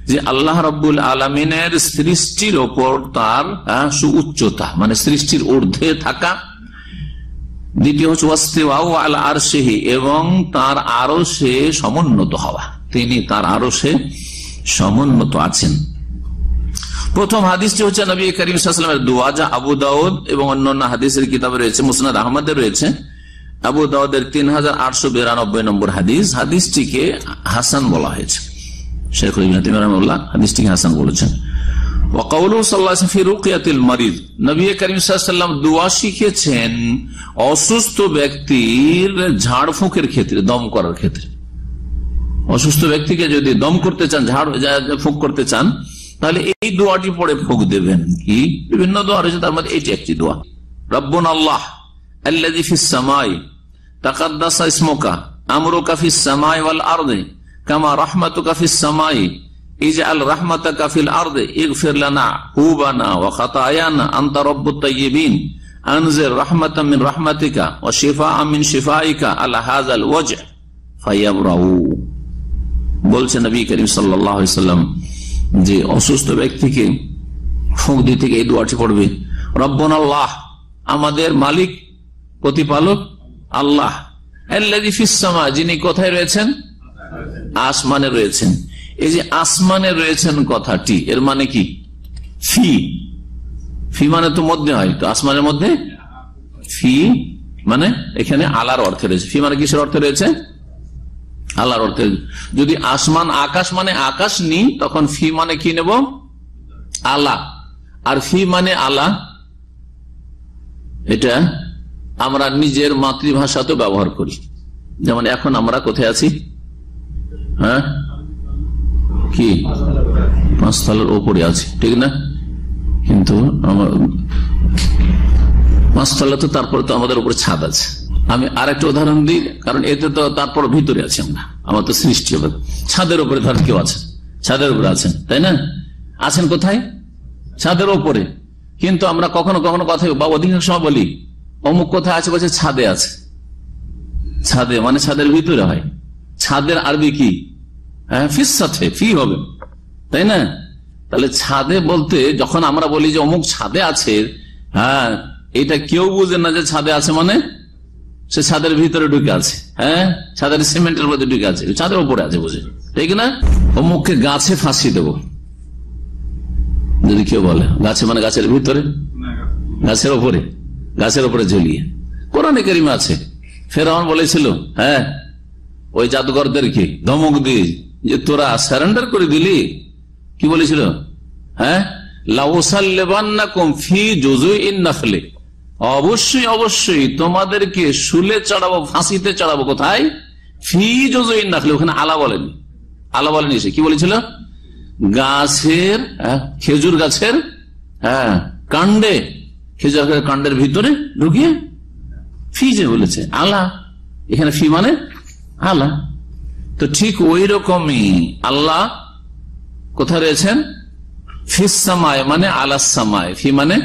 যে আল্লাহ রব্বুল আলমিনের সৃষ্টির ওপর তার সুউচ্চতা মানে সৃষ্টির ঊর্ধ্বে থাকা। দ্বিতীয় হচ্ছে আলা আরশিহি, এবং তার আরও সে সমুন্নত হওয়া। তিনি তার আরও সে সমুন্নত আছেন। প্রথম হাদিসটি হচ্ছে, নবী করিম সাল্লামের দোয়া, যা আবু দাউদ এবং অন্যান্য হাদিসের কিতাবে রয়েছে, মুসনাদ আহমদের রয়েছে। আবু দাউদের তিন হাজার আটশো বিরানব্বই নম্বর হাদিস, হাদিসটিকে হাসান বলা হয়েছে। শেখ রহমুল্লাহ হাদিসটিকে হাসান বলেছেন। শিখেছেন অসুস্থ ব্যক্তির ঝাড়ফুঁকের ক্ষেত্রে, দম করার ক্ষেত্রে। অসুস্থ ব্যক্তিকে যদি দম করতে চান, ঝাড় ফুঁক করতে চান, তাহলে এই দোয়াটি পড়ে ফুঁক দেবেন। কি? বিভিন্ন দোয়া রয়েছে, তার মধ্যে এটি একটি দোয়া। রব্বন আল্লাহ আল্লাহ তাকাদ্দাসা ইসমোকা, আমরুকা ফিস সামাই ওয়াল আরদে কামা রাহমাতুকা ফিস সামাই বলছেন সাল্লাম যে অসুস্থ ব্যক্তিকে ফুঁক দিতে গিয়ে এই দোয়াটি পড়বে। রব্বন আল্লাহ, আমাদের মালিক, প্রতিপালক আল্লাহ। যিনি কোথায় রয়েছেন? আসমানে রয়েছেন। এই যে আসমানে রয়েছেন কথাটি, এর মানে কি? ফি। ফি মানে তো মধ্যে হয়, তো আসমানের মধ্যে? ফি মানে এখানে আলার অর্থে রয়েছে। ফি মানে কিসের অর্থে রয়েছে? আল্লাহর অর্থে। যদি আসমান আকাশ মানে আকাশ নি, তখন ফি মানে কি নেব? আলা। আর ফি মানে আলা। এটা আমরা নিজের মাতৃভাষাতেও ব্যবহার করি। যেমন এখন আমরা কোথায় আছি? হ্যাঁ? কি? পাঁচতলার ওপরে আছে, ঠিক না? কিন্তু আমার পাঁচতলা তো তারপরে তো আমাদের উপরে ছাদ আছে। আমি আরেকটা উদাহরণ দিই, কারণ এতে তো তারপর ভিতরে আছি আমরা আমার তো সৃষ্টি হবে। ছাদের উপরে ধর কেউ আছে। ছাদের উপরে আছেন, তাই না? আছেন কোথায়? ছাদের ওপরে। কিন্তু আমরা কখনো কখনো কথা বা অধিকাংশ বলি, অমুক কোথায় আছে বলছে ছাদে আছে। ছাদে মানে ছাদের ভিতরে হয়। ছাদের আরবি কি? হ্যাঁ ফিস সাথে, ফি হবে। তাই না? তাহলে ছাদে বলতে, যখন আমরা বলি যে অমুক ছাদে আছে হ্যাঁ এটা কেউ বুঝে না যে ছাদে আছে মানে? সে ছাদের ভিতরে ঢুকে আছে হ্যাঁ? ছাদের সিমেন্টের মধ্যে ঢুকে আছে ছাদের উপরে আছে বুঝে। ঠিক না? অমুককে গাছে ফাঁসি দেব। যদি কেউ বলে, গাছে মানে গাছের ভিতরে? গাছের ওপরে গাছের ওপরে ঝুলিয়ে। কোরআনে কারিম আছে, ফেরাউন বলেছিল হ্যাঁ ওই জাদুঘরদেরকে ধমক দিয়ে যে তোরা সারেন্ডার করে দিলি কি বলেছিল? হ্যাঁ? অবশ্যই অবশ্যই তোমাদেরকে শুলে চড়াবো ফাঁসিতে চড়াবো কোথায়? ফি জুজুইন নাখলে ওখানে আলা বলেনি। আলা বলেনি সে। কি বলেছিল? গাছের হ্যাঁ, খেজুর গাছের হ্যাঁ কাণ্ডে খেজুর কাণ্ডের ভিতরে ঢুকিয়ে ফি যে বলেছে আলা। এখানে ফি মানে আলা। তো ঠিক ওই রকমই আল্লাহ কোথায় রয়েছেন? ফিস সামায় মানে আলাসামায় ফি মানে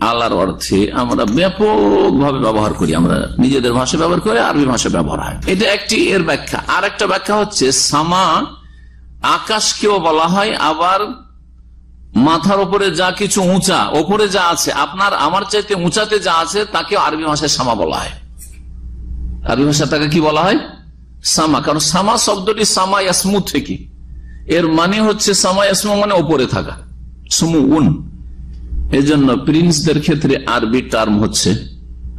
আলার অর্থে আমরা ব্যাপক ভাবে ব্যবহার করি। আমরা নিজেদের ভাষা ব্যবহার করে, আরবি ভাষা ব্যবহার হয়। এটা একটি এর ব্যাখ্যা। আর একটা ব্যাখ্যা হচ্ছে, সামা আকাশকেও বলা হয়, আবার মাথার উপরে যা কিছু উঁচা, ওপরে যা আছে, আপনার আমার চাইতে উঁচাতে যা আছে তাকে আরবি ভাষায় সামা বলা হয়। আরবি ভাষা তাকে কি বলা হয়? সামা, কারণ সামা শব্দটি সামা ইয়াসমু থেকে। এর মানে হচ্ছে সামা ইয়াসমু মানে ওপরে থাকা। সুমু উন এই জন্য প্রিন্সদের ক্ষেত্রে আরবি টার্ম হচ্ছে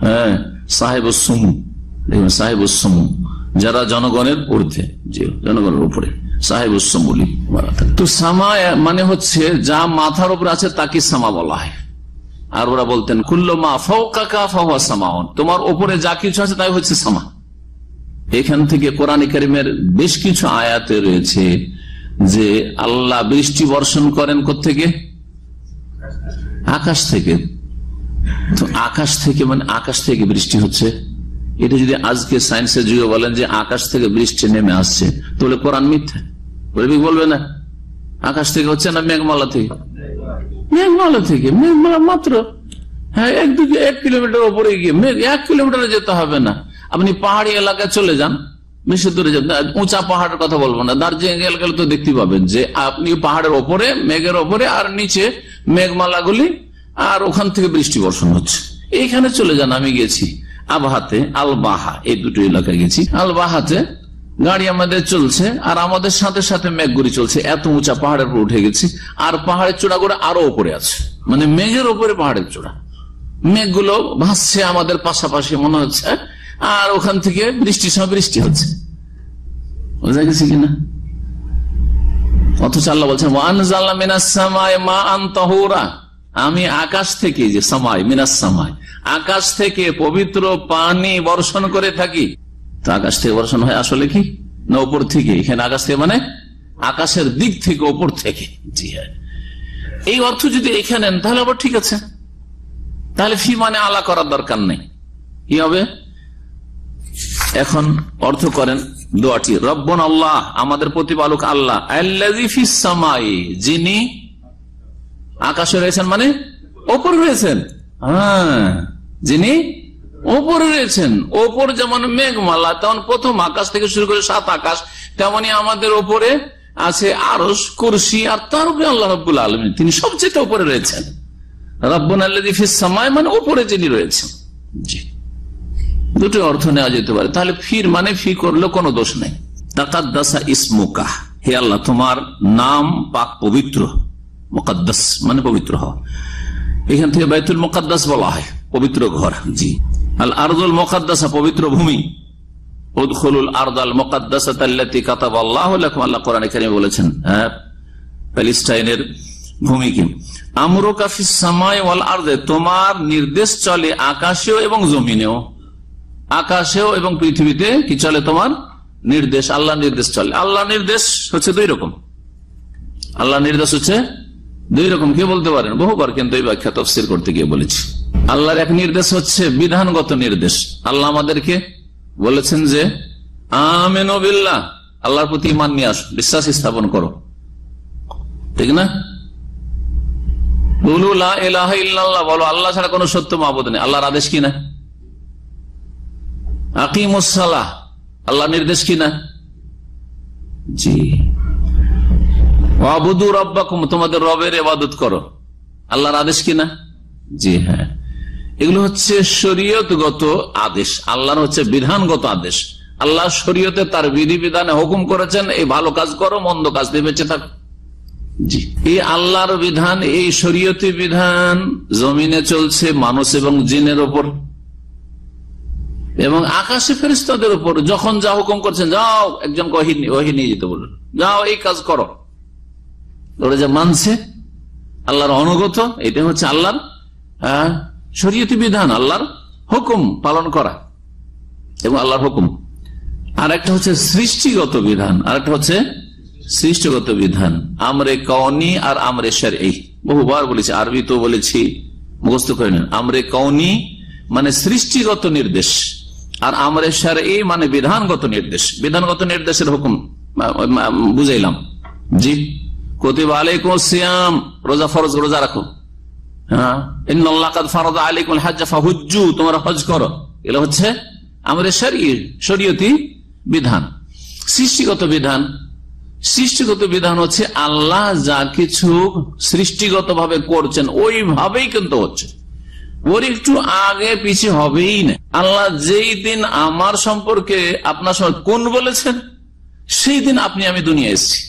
হ্যাঁ সাহেব সুমু দেখবেন সাহেব সুমু যারা জনগণের ঊর্ধ্বে জনগণের উপরে। সাহেব সমুলি তো সামা মানে হচ্ছে যা মাথার উপর আছে তাকে সামা বলা হয়। আর ওরা বলতেন, কুল্লো মা ফৌ ফাহুয়া সামাউন। তোমার ওপরে যা কিছু আছে তাই হচ্ছে সামা। এখান থেকে কোরআন করিমের বেশ কিছু আয়াতে রয়েছে যে আল্লাহ বৃষ্টি বর্ষণ করেন থেকে আকাশ থেকে। তো আকাশ থেকে মানে আকাশ থেকে বৃষ্টি হচ্ছে। এটা যদি আজকে সায়েন্সের যুগে বলেন যে আকাশ থেকে বৃষ্টি নেমে আসছে, তাহলে কোরআন মিথ্যা। বলবে না? আকাশ থেকে হচ্ছে না মেঘমালা থেকে? মেঘমালা থেকে। মেঘমালা মাত্র। হ্যাঁ এক এক কিলোমিটার ওপরে গিয়ে এক কিলোমিটারে যেতে হবে না। আপনি পাহাড়ি এলাকায় চলে যান বেশি দূরে যান উঁচা পাহাড়ের কথা বলব না। দার্জিলিং এলাকায় তো দেখতে পাবেন যে আপনি পাহাড়ের ওপরে, মেঘের ওপরে, আর নিচে মেঘমালাগুলি, আর ওখান থেকে বৃষ্টি বর্ষণ হচ্ছে। এইখানে চলে যান, আমি গেছি আবহাতে আলবাহা, এই দুটো এলাকায় গেছি। আলবাহাতে গাড়ি আমাদের চলছে, আর আমাদের সাথে সাথে মেঘগুড়ি চলছে। এত উঁচা পাহাড়ের উপর উঠে গেছি, আর পাহাড়ের চূড়া করে আরও উপরে আছে। মানে মেঘের উপরে পাহাড়ের চূড়া। মেঘগুলো ভাসছে আমাদের পাশাপাশি, মনে হচ্ছে আর ওখান থেকে বৃষ্টির সময় বৃষ্টি হচ্ছে। বোঝা গেছে কিনা? অথচ আল্লাহ বলছেন আমি আকাশ থেকে, যে সময় মিনাস সময় আকাশ থেকে পবিত্র পানি বর্ষণ করে থাকি। তো আকাশ থেকে বর্ষণ হয় আসলে কি? না উপর থেকে? এখানে আকাশ থেকে মানে আকাশের দিক থেকে ওপর থেকে। জি হ্যাঁ। এই অর্থ যদি এখানে তাহলে আবার ঠিক আছে। তাহলে ফি মানে আলা করার দরকার নেই। কি হবে? এখন অর্থ করেন দোয়াটি, রব্বন আল্লাহ, আমাদের প্রতিপালক আল্লাহ যিনি আকাশে রয়েছেন মানে ওপর রয়েছেন। হ্যাঁ যিনি ওপরে রয়েছেন। ওপর যেমন মেঘমালা, তেমন প্রথম আকাশ থেকে শুরু করে সাত আকাশ, তেমনি আমাদের ওপরে আছে আরস কুরসি, আর তার উপরে আল্লাহ রব্বুল আলমী তিনি সবচেয়ে ওপরে রয়েছেন। রব্বন আল্লাহ মানে ওপরে যিনি রয়েছেন। জি। দুটো অর্থ নেওয়া যেতে পারে। তাহলে ফির মানে ফি করলে কোনো দোষ নেই। তাকাদ্দাসা ইসমুকা। হে আল্লাহ, তোমার নাম পাক পবিত্র। মোকাদ্দাস মানে পবিত্র হওয়া। এখান থেকে বাইতুল মোকাদ্দাস বলা হয়, পবিত্র ঘর। জি। আল আরদুল মোকাদ্দাসা, পবিত্র ভূমি। মোকাদ্দাসা আল্লাহ আল্লাহ এখানে বলেছেন হ্যাঁ ওয়াল আর্দে, তোমার নির্দেশ চলে আকাশেও এবং জমিনেও। আকাশেও এবং পৃথিবীতে কি চলে তোমার? নির্দেশ আল্লাহ নির্দেশ চলে। আল্লাহ নির্দেশ হচ্ছে দুই রকম। আল্লাহ নির্দেশ হচ্ছে দুই রকম। কে বলতে পারেন, বহুবার কিন্তু এই ব্যাখ্যা তফসিল করতে গিয়ে বলেছি। আল্লাহর এক নির্দেশ হচ্ছে বিধানগত নির্দেশ। আল্লাহ আমাদেরকে বলেছেন যে আমেনবিল্লাহ আল্লাহর প্রতি ইমান নিয়ে আস, বিশ্বাস স্থাপন করো। ঠিক না? বলো, আল্লাহ ছাড়া কোন সত্য মাহবুদ নেই। আল্লাহর আদেশ কি না? আকিমুসালাহ আল্লাহ নির্দেশ কি না? জি। আবুদু রব্বাকুম, তোমাদের রবের এবাদত করো। আল্লাহর আদেশ কি না? জি হ্যাঁ। এগুলো হচ্ছে শরীয়তগত আদেশ। আল্লাহর হচ্ছে বিধানগত আদেশ। আল্লাহ শরীয়তে তার বিধি বিধানে হুকুম করেছেন, এই ভালো কাজ করো, মন্দ কাজ দিয়ে বেঁচে থাকো। এই আল্লাহর বিধান, এই শরীয়তি বিধান জমিনে চলছে মানুষ এবং জিনের ওপর। এবং আকাশে ফেরিস্তাদের উপর যখন যা হুকুম করছেন যাও একজন ওহি নিয়ে যেতে বলুন। যাও এই কাজ করো। ওরা যা মানছে আল্লাহর অনুগত এটা হচ্ছে আল্লাহর হ্যাঁ, শরীয়তি বিধান আল্লাহর হুকুম পালন করা। এবং আল্লাহর হুকুম। আর একটা হচ্ছে সৃষ্টিগত বিধান আর একটা হচ্ছে সৃষ্টিগত বিধান। আমরে কৌনি আর আমরে সার এই বহুবার বলেছি আরবি তো বলেছি মুখস্থ করে নেন। আমরে কৌনি মানে সৃষ্টিগত নির্দেশ। আর আমরে সার এই মানে বিধানগত নির্দেশ। বিধানগত নির্দেশের হুকুম বুঝাইলাম। জি, কতিবা আলাইকুম সিয়াম রোজা ফরজ রোজা রাখো। হ্যাঁ তোমরা হজ করো। এগুলো হচ্ছে বিধান। সৃষ্টিগত বিধান সৃষ্টিগত বিধান হচ্ছে আল্লাহ যা কিছু সৃষ্টিগত ভাবে করছেন, ওইভাবেই কিন্তু হচ্ছে। ওর একটু আগে পিছিয়ে হবেই না। আল্লাহ যেই দিন আমার সম্পর্কে আপনার সঙ্গে কোন বলেছেন, সেই দিন আপনি আমি দুনিয়া এসেছি।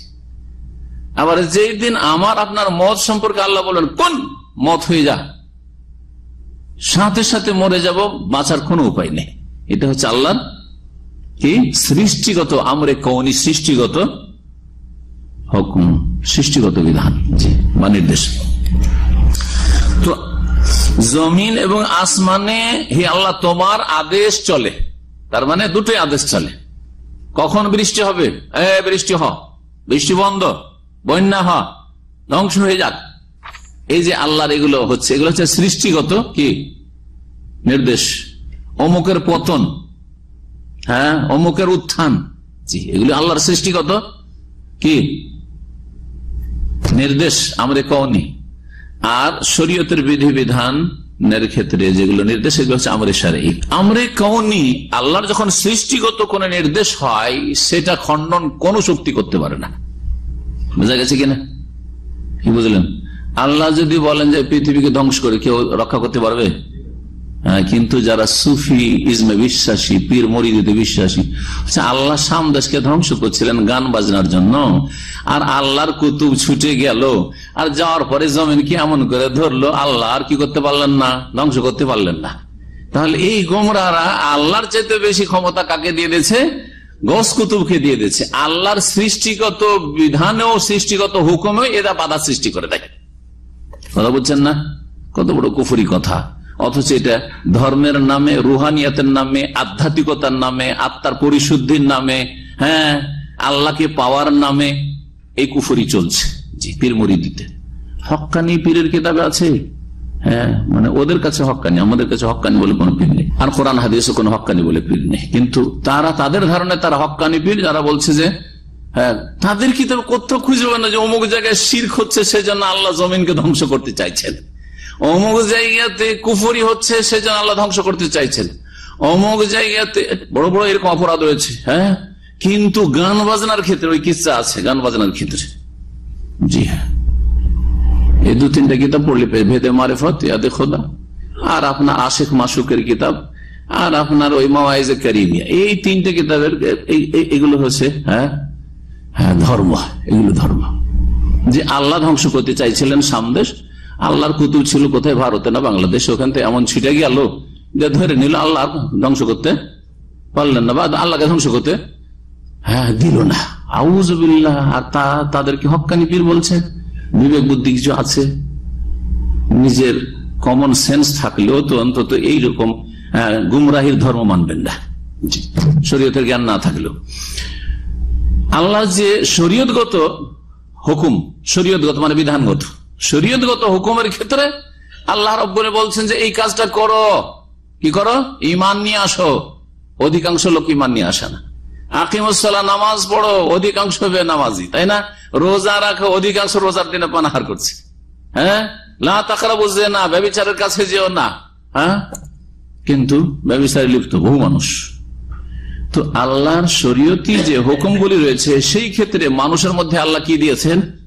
আবার যেই দিন আমার আপনার মত সম্পর্কে আল্লাহ বলেন কোন মত হয়ে যা? সাথে সাথে মরে যাব, বাঁচার কোনো উপায় নেই। এটা হচ্ছে আল্লাহ কি? সৃষ্টিগত আমরে কৌনি সৃষ্টিগত হুকুম, সৃষ্টিগত বিধান। জি, বা নির্দেশ। জমিন এবং আসমানে হে আল্লাহ, তোমার আদেশ চলে। তার মানে দুটোই আদেশ চলে। কখন বৃষ্টি হবে? বৃষ্টি হ। বৃষ্টি বন্ধ। বন্যা হ। ধ্বংস হয়ে যাক। এই যে আল্লাহর এগুলো হচ্ছে এগুলো হচ্ছে সৃষ্টিগত কি? নির্দেশ। অমুকের পতন। হ্যাঁ অমুকের উত্থান। জি, এগুলো আল্লাহর সৃষ্টিগত কি? নির্দেশ, আমরা কওনি। আর শরীয়তের বিধি বিধানের ক্ষেত্রে যেগুলো নির্দেশ এগুলো হচ্ছে আমরে সারে আমরে কৌনি আল্লাহর যখন সৃষ্টিগত কোন নির্দেশ হয়, সেটা খণ্ডন কোন শক্তি করতে পারে না। বোঝা গেছে কিনা? কি বুঝলেন? আল্লাহ যদি বলেন যে পৃথিবীকে ধ্বংস করে কেউ রক্ষা করতে পারবে? কিন্তু যারা সুফি ইসমে বিশ্বাসী, পীর মরিদিতে বিশ্বাসী হচ্ছে আল্লাহ সামদাসকে ধ্বংস করছিলেন গান বাজনার জন্য। আর আল্লাহর কুতুব ছুটে গেল, আর যাওয়ার পরে জমিন কি এমন করে ধরলো, আল্লাহ আর কি করতে পারলেন না, ধ্বংস করতে পারলেন না। তাহলে এই গোমরারা আল্লাহর চাইতে বেশি ক্ষমতা কাকে দিয়ে দিয়েছে? গোস কুতুবকে দিয়ে দিয়েছে। আল্লাহর সৃষ্টিগত বিধানেও, সৃষ্টিগত হুকুমেও এরা বাধা সৃষ্টি করে দেয়। কথা বলছেন না? কত বড় কুফুরি কথা। অথচ এটা ধর্মের নামে, রুহানিয়াতের নামে, আধ্যাত্মিকতার নামে, আত্মার পরিশুদ্ধির নামে হ্যাঁ আল্লাহকে পাওয়ার নামে এই কুফুরি চলছে। জি, পীর দিতে হক্কানি পীরের কিতাবে আছে? হ্যাঁ মানে ওদের কাছে হকানি আমাদের কাছে হকানি বলে কোনো পীর নেই। আর কোরআন হাদিসে কোনো হক্কানি বলে পীর নেই। কিন্তু তারা তাদের ধারণে তারা হক্কানি পীর, যারা বলছে যে হ্যাঁ তাদের কিতাবে কোথাও খুঁজে পাবে না যে অমুক জায়গায় শির হচ্ছে, সেজন্য আল্লাহ জমিনকে ধ্বংস করতে চাইছেন। অমুক জায়গাতে কুফরি হচ্ছে, সেজন্য আল্লাহ ধ্বংস করতে চাইছেন। অমুক জায়গাতে, বড় বড় এরকম অপরাধ রয়েছে হ্যাঁ? কিন্তু গান বাজনার ক্ষেত্রে ওই কিচ্ছা আছে, গান বাজনার ক্ষেত্রে? জি হ্যাঁ। এই দু তিনটা কিতাব পড়লে ভেদে মারেফত, ইয়াদে খোদা। আর আপনার আশেখ মাসুকের কিতাব, আর আপনার ওই মাওয়াইজে কারিমিয়া। এই তিনটে কিতাবের এগুলো হচ্ছে হ্যাঁ? হ্যাঁ ধর্ম, এগুলো ধর্ম। যে আল্লাহ ধ্বংস করতে চাইছিলেন সামদেশ আল্লাহর কুতুব ছিল কোথায়? ভারতে না বাংলাদেশ? ওখান থেকে এমন ছিটে গেল যে ধরে নিল আল্লাহ ধ্বংস করতে পারলেন না বা আল্লাহকে ধ্বংস করতে। হ্যাঁ দিল না। আউজবিল্লাহ আর তা তাদেরকে হক্কানি পীর বলছে? বিবেক বুদ্ধি কিছু আছে? নিজের কমন সেন্স থাকলেও তো অন্তত এইরকম আহ, গুমরাহির ধর্ম মানবেন না। শরীয়তের জ্ঞান না থাকলেও। আল্লাহ যে শরীয়তগত হুকুম শরীয়তগত মানে বিধানগত শরীয়তগত হুকুমের ক্ষেত্রে আল্লাহ রব্বরে বলছেন যে, এই কাজটা করো। কি করো? ইমান নিয়ে আসো। অধিকাংশ লোক ইমান নিয়ে আসে না। আকিমুসাল্লাহ নামাজ পড়ো, অধিকাংশ নামাজি তাই না? রোজা রাখো, অধিকাংশ রোজার দিনে পানাহার করছে। হ্যাঁ? লা তাকরা বুঝছে না ব্যবচারের কাছে যেও না। হ্যাঁ? কিন্তু ব্যবসায় লিপ্ত বহু মানুষ। তো আল্লাহর শরীয়তি যে হুকুমগুলি রয়েছে, সেই ক্ষেত্রে মানুষের মধ্যে আল্লাহ কি দিয়েছেন?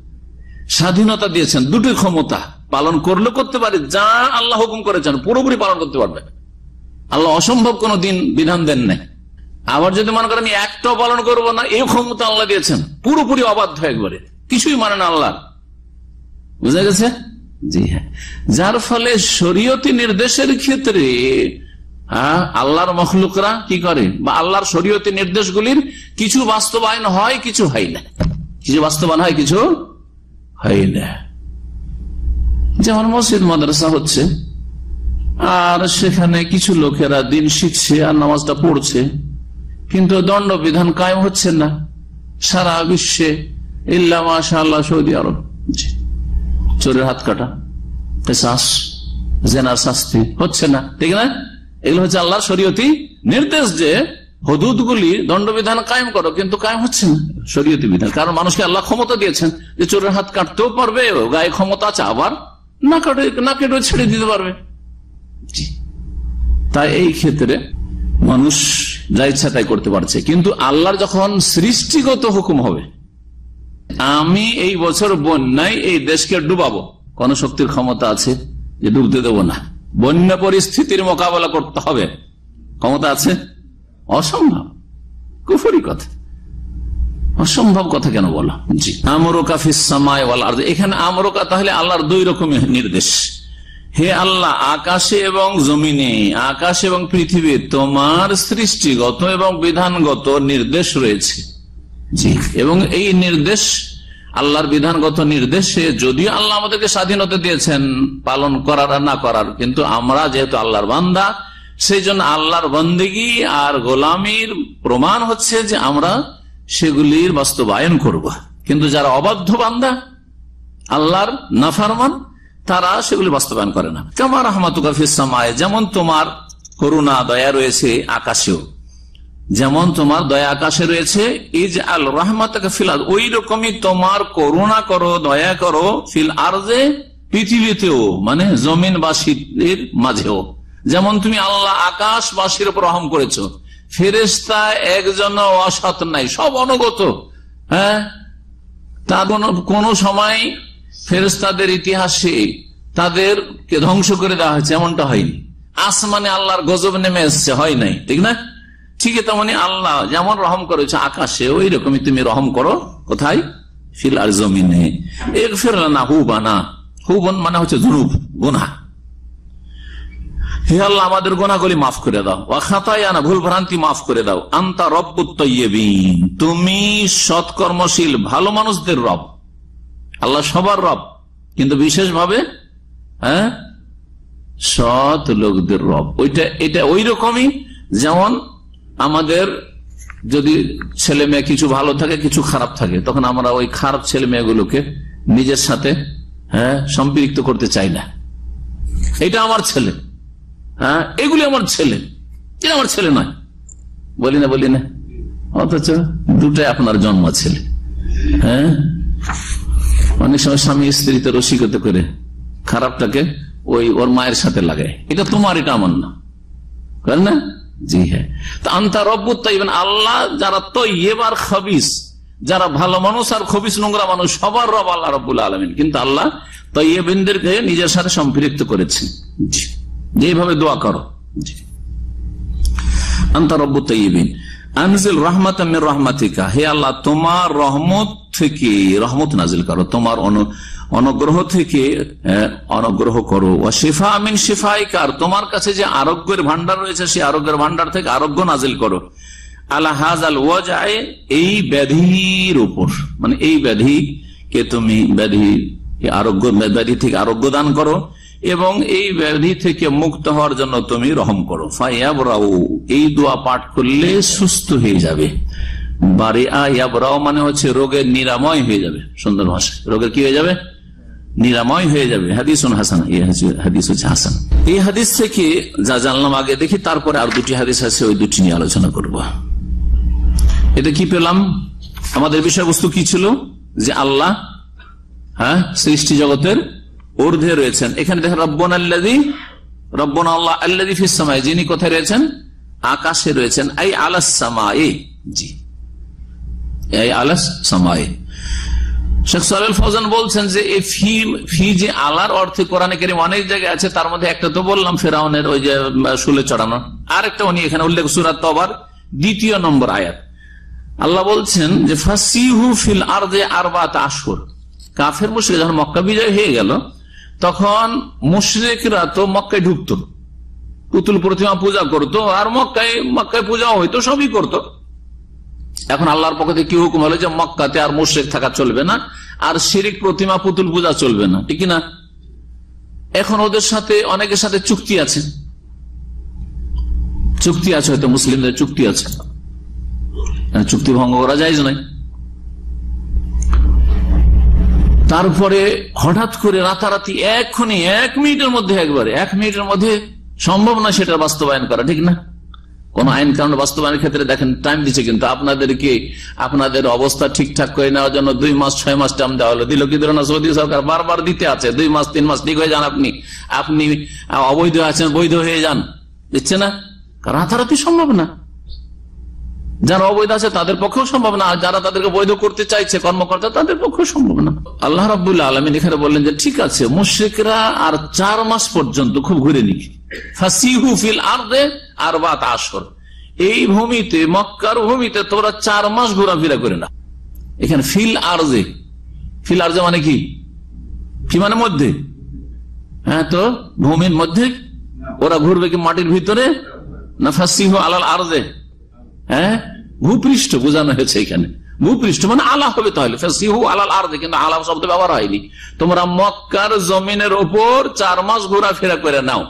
স্বাধীনতা দিয়েছেন দুটোই ক্ষমতা পালন করলে করতে পারে যা আল্লাহ হুকুম করেছেন পুরোপুরি পালন করতে পারবে। আল্লাহ অসম্ভব কোন দিন বিধান দেন নাই। আবার যদি মনে করেন একটাও পালন করব না এই ক্ষমতা আল্লাহ দিয়েছেন পুরোপুরি অবাধ্য একবারে। কিছুই মানে না আল্লাহ। বুঝা গেছে? জি হ্যাঁ। যার ফলে শরীয়তি নির্দেশের ক্ষেত্রে হ্যাঁ, আল্লাহর মখলুকরা কি করে? বা আল্লাহর শরীয়তি নির্দেশগুলির কিছু বাস্তবায়ন হয় কিছু হয় না। কিছু বাস্তবায়ন হয় কিছু হয় না। যেমন মসজিদ, মাদ্রাসা হচ্ছে, আর সেখানে কিছু লোকেরা দিন শিখছে আর নামাজটা পড়ছে, কিন্তু দণ্ড বিধান কায়েম হচ্ছে না। সারা বিশ্বে ইল্লা সৌদি আরব। চোরের হাত কাটা, পেশাস, জেনার শাস্তি হচ্ছে না। ঠিক না? এগুলো হচ্ছে আল্লাহর শরীয়তি নির্দেশ যে হদুদ গুলি দণ্ডবিধান কায়েম করো, কিন্তু কায়েম হচ্ছে না, শরীয়তি বিধান। কারণ মানুষকে আল্লাহ ক্ষমতা দিয়েছেন যে চোরের হাত কাটতেও পারবে গায়ে ক্ষমতা আছে, আবার না কাটে, না কেটে ছেড়ে দিতে পারবে। তাই এই ক্ষেত্রে মানুষ যা ইচ্ছা তাই করতে পারছে। কিন্তু আল্লাহর যখন সৃষ্টিগত হুকুম হবে, আমি এই বছর বন্যায় এই দেশকে ডুবাবো। কোন শক্তির ক্ষমতা আছে যে ডুবতে দেব না। বন্যা পরিস্থিতির মোকাবেলা করতে হবে। ক্ষমতা আছে? অসম্ভব। কুফরি কথা। অসম্ভব কথা কেন বলো? জি। আমরোকা ফিসামায় এখানে আমরোকা তাহলে আল্লাহর দুই রকমের নির্দেশ। হে আল্লাহ আকাশে এবং জমিনে আকাশ এবং পৃথিবী তোমার সৃষ্টিগত এবং বিধানগত নির্দেশ রয়েছে। জি। এবং এই নির্দেশ আল্লাহর বিধানগত নির্দেশে যদিও আল্লাহ আমাদেরকে স্বাধীনতা দিয়েছেন পালন করার আর না করার কিন্তু আমরা যেহেতু আল্লাহর বান্দা সেই জন্য আল্লাহর বন্দেগি আর গোলামির প্রমাণ হচ্ছে যে আমরা সেগুলির বাস্তবায়ন করব। কিন্তু যারা অবাধ্য বান্দা, আল্লাহর নাফারমান, তারা সেগুলি বাস্তবায়ন করে না। কামার আহমাতুকাফিসামায় যেমন তোমার করুণা, দয়া রয়েছে আকাশেও। যেমন তোমার দয়া আকাশে রয়েছে ইজ আল রহমাত ফিলাদ ওই রকমই তোমার করুণা করো, দয়া করো ফিল আর পৃথিবীতেও মানে জমিনবাসীর মাঝেও। যেমন তুমি আল্লাহ আকাশবাসীর উপর রহম করেছ। ফেরেস্তা একজন অসৎ নাই, সব অনুগত হ্যাঁ? তা কোন সময় ফেরেস্তাদের ইতিহাসে তাদেরকে ধ্বংস করে দেওয়া হয়েছে, এমনটা হয়নি। আসমানে আল্লাহর গজব নেমে এসছে, হয় নাই, ঠিক না? ঠিক তেমনি আল্লাহ যেমন রহম করেছে, আকাশে ওই রকমই তুমি রহম করো, কোথায়? ফিল আর জমিনে। এর ফের না হু বানা হুবন মানে হচ্ছে ধুনুব গুনা হে আল্লাহ, আমাদের গোনাগুলি মাফ করে দাও। আনা ভুল ভ্রান্তি মাফ করে দাও। আন্তা রব্বুত্তইবিন তুমি সৎকর্মশীল, ভালো মানুষদের রব। আল্লাহ সবার রব। কিন্তু বিশেষভাবে হ্যাঁ? সৎ লোকদের রব। ওইটা, এটা ওই রকমই যেমন আমাদের যদি ছেলে মেয়ে কিছু ভালো থাকে, কিছু খারাপ থাকে, তখন আমরা ওই খারাপ ছেলে মেয়েগুলোকে নিজের সাথে হ্যাঁ সম্পৃক্ত করতে চাই না। এটা আমার ছেলে। হ্যাঁ? এগুলি আমার ছেলে। এটা আমার ছেলে নয়। বলি না বলি না। অথচ দুটাই আপনার জন্ম ছেলে। হ্যাঁ? অনেক সময় স্বামী স্ত্রীতে রসিকতা করে খারাপটাকে ওই ওর মায়ের সাথে লাগায়। এটা তোমার, এটা আমার না। না? জি হ্যাঁ। তা তাইবেন আল্লাহ যারা তৈবার খবিস, যারা ভালো মানুষ আর খবিস নোংরা মানুষ, সবার রব আল্লাহ রব্বুল আলমিন। কিন্তু আল্লাহ তৈবিনদেরকে নিজের সাথে সম্পৃক্ত করেছেন। জি। যেভাবে দোয়া করো। তোমার কাছে যে আরোগ্যের ভান্ডার রয়েছে, সেই আরোগ্যের ভান্ডার থেকে আরোগ্য নাজিল করো। আল্লাহ আল ওয়াজায় এই ব্যাধির উপর। মানে এই ব্যাধি কে তুমি, ব্যাধি আরোগ্য, ব্যাধি থেকে আরোগ্য দান করো। এবং এই ব্যাধি থেকে মুক্ত হওয়ার জন্য তুমি রহম করো। ফাইয়াবরাউ, এই দোয়া পাঠ করলে সুস্থ হয়ে যাবে। বারে আয়াবরাও মানে হচ্ছে রোগের নিরাময় হয়ে যাবে। সুন্দর ভাষা রোগের কি হয়ে যাবে? নিরাময় হয়ে যাবে। হাদিস হাসান হাদিস হচ্ছে হাসান। এই হাদিস থেকে যা জানলাম আগে দেখি, তারপরে আর দুটি হাদিস আছে, ওই দুটি নিয়ে আলোচনা করব। এটা কি পেলাম? আমাদের বিষয়বস্তু কি ছিল? যে আল্লাহ হ্যাঁ সৃষ্টি জগতের ঊর্ধ্বে রয়েছেন। এখানে দেখেন, রব্বন আল্লাদি রব্বন আল্লাহ আল্লাদি ফিসামায় যিনি কোথায় রয়েছেন? আকাশে রয়েছেন। এই আলাস সামায়ে জি। এই আলাস কেরিম অনেক জায়গায় আছে, তার মধ্যে একটা তো বললাম, ফেরাউনের ওই যে, শুলে চড়ানো। আর একটা উনি এখানে দ্বিতীয় নম্বর আয়াত। আল্লাহ বলছেন যে, ফাসিহু ফিল আর আসর কাফের মুশ্রিক যখন মক্কা বিজয় হয়ে গেল তখন মুশ্রিকরা তো মক্কায় ঢুকতো। পুতুল প্রতিমা পূজা করতো আর মক্কায় মক্কায় পূজা হইতো, সবই করতো। এখন আল্লাহর পক্ষ থেকে কি হুকুম হলো যে মক্কাতে আর মুশ্রিক থাকা চলবে না, আর শিরিক প্রতিমা, পুতুল পূজা চলবে না, ঠিক না? এখন ওদের সাথে অনেকের সাথে চুক্তি আছে। চুক্তি আছে হয়তো মুসলিমদের চুক্তি আছে। চুক্তি ভঙ্গ করা যায় নাই। তারপরে হঠাৎ করে রাতারাতি এক্ষুনি এক মিনিটের মধ্যে একবারে, এক মিনিটের মধ্যে সম্ভব না সেটা বাস্তবায়ন করা, ঠিক না? কোন আইন কারণ বাস্তবায়নের ক্ষেত্রে দেখেন টাইম দিচ্ছে কিন্তু আপনাদেরকে, আপনাদের অবস্থা ঠিকঠাক করে নেওয়ার জন্য দুই মাস, ছয় মাস টাইম দেওয়া হলো। দিল কি না? সৌদি সরকার বারবার দিতে আছে, দুই মাস, তিন মাস, ঠিক হয়ে যান আপনি। আপনি অবৈধ আছেন, বৈধ হয়ে যান। দিচ্ছে না? রাতারাতি সম্ভব না। যারা অবৈধ আছে তাদের পক্ষেও সম্ভব না যারা তাদেরকে বৈধ করতে চাইছে কর্মকর্তা তাদের পক্ষেও সম্ভব না। আল্লাহ রাবুল্লাহ আলমিন এখানে বললেন যে, ঠিক আছে, মুশ্রিকরা আর চার মাস পর্যন্ত খুব ঘুরে নিকি। ফাসিহু ফিল আর বাত আসর এই ভূমিতে, মক্কার ভূমিতে তোরা চার মাস ঘোরাফেরা করে না এখানে ফিল আর্জে ফিল আর্জে মানে কি? কি মানে মধ্যে? হ্যাঁ তো ভূমির মধ্যে? ওরা ঘুরবে কি মাটির ভিতরে? না ফাসিহু আলাল আর্জে? হ্যাঁ? ভূপৃষ্ঠ বোঝানো হয়েছে এখানে। ভূপৃষ্ঠ মানে আলা হবে তাহলে। সিহু আলাল আর কিন্তু আলাপ শব্দ ব্যবহার হয়নি। তোমরা মক্কার জমিনের ওপর চার মাস ঘোরাফেরা করে নাও।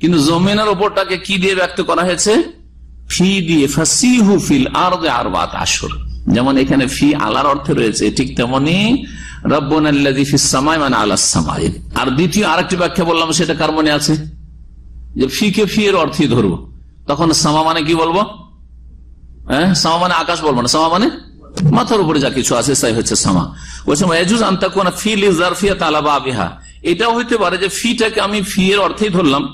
কিন্তু জমিনের ওপরটাকে কি দিয়ে ব্যক্ত করা হয়েছে? ফি দিয়ে। ফাসিহু ফিল আর বাত আসর যেমন এখানে ফি আলার অর্থে রয়েছে, ঠিক তেমনি রব্বন মানে আর দ্বিতীয় আরেকটি ব্যাখ্যা বললাম, সেটা কার মনে আছে? যে ফি কে ফি এর অর্থই ধরবো। তখন সামা মানে কি বলব? হ্যাঁ সামা মানে আকাশ বলব না। সামা মানে মাথার উপরে যা কিছু আছে, তাই হচ্ছে সামা। বলছে এজুজ আন্তা কোন ফিল তালাবা আবিহা এটাও হইতে পারে যে ফিটাকে আমি ফি এর অর্থেই ধরলাম।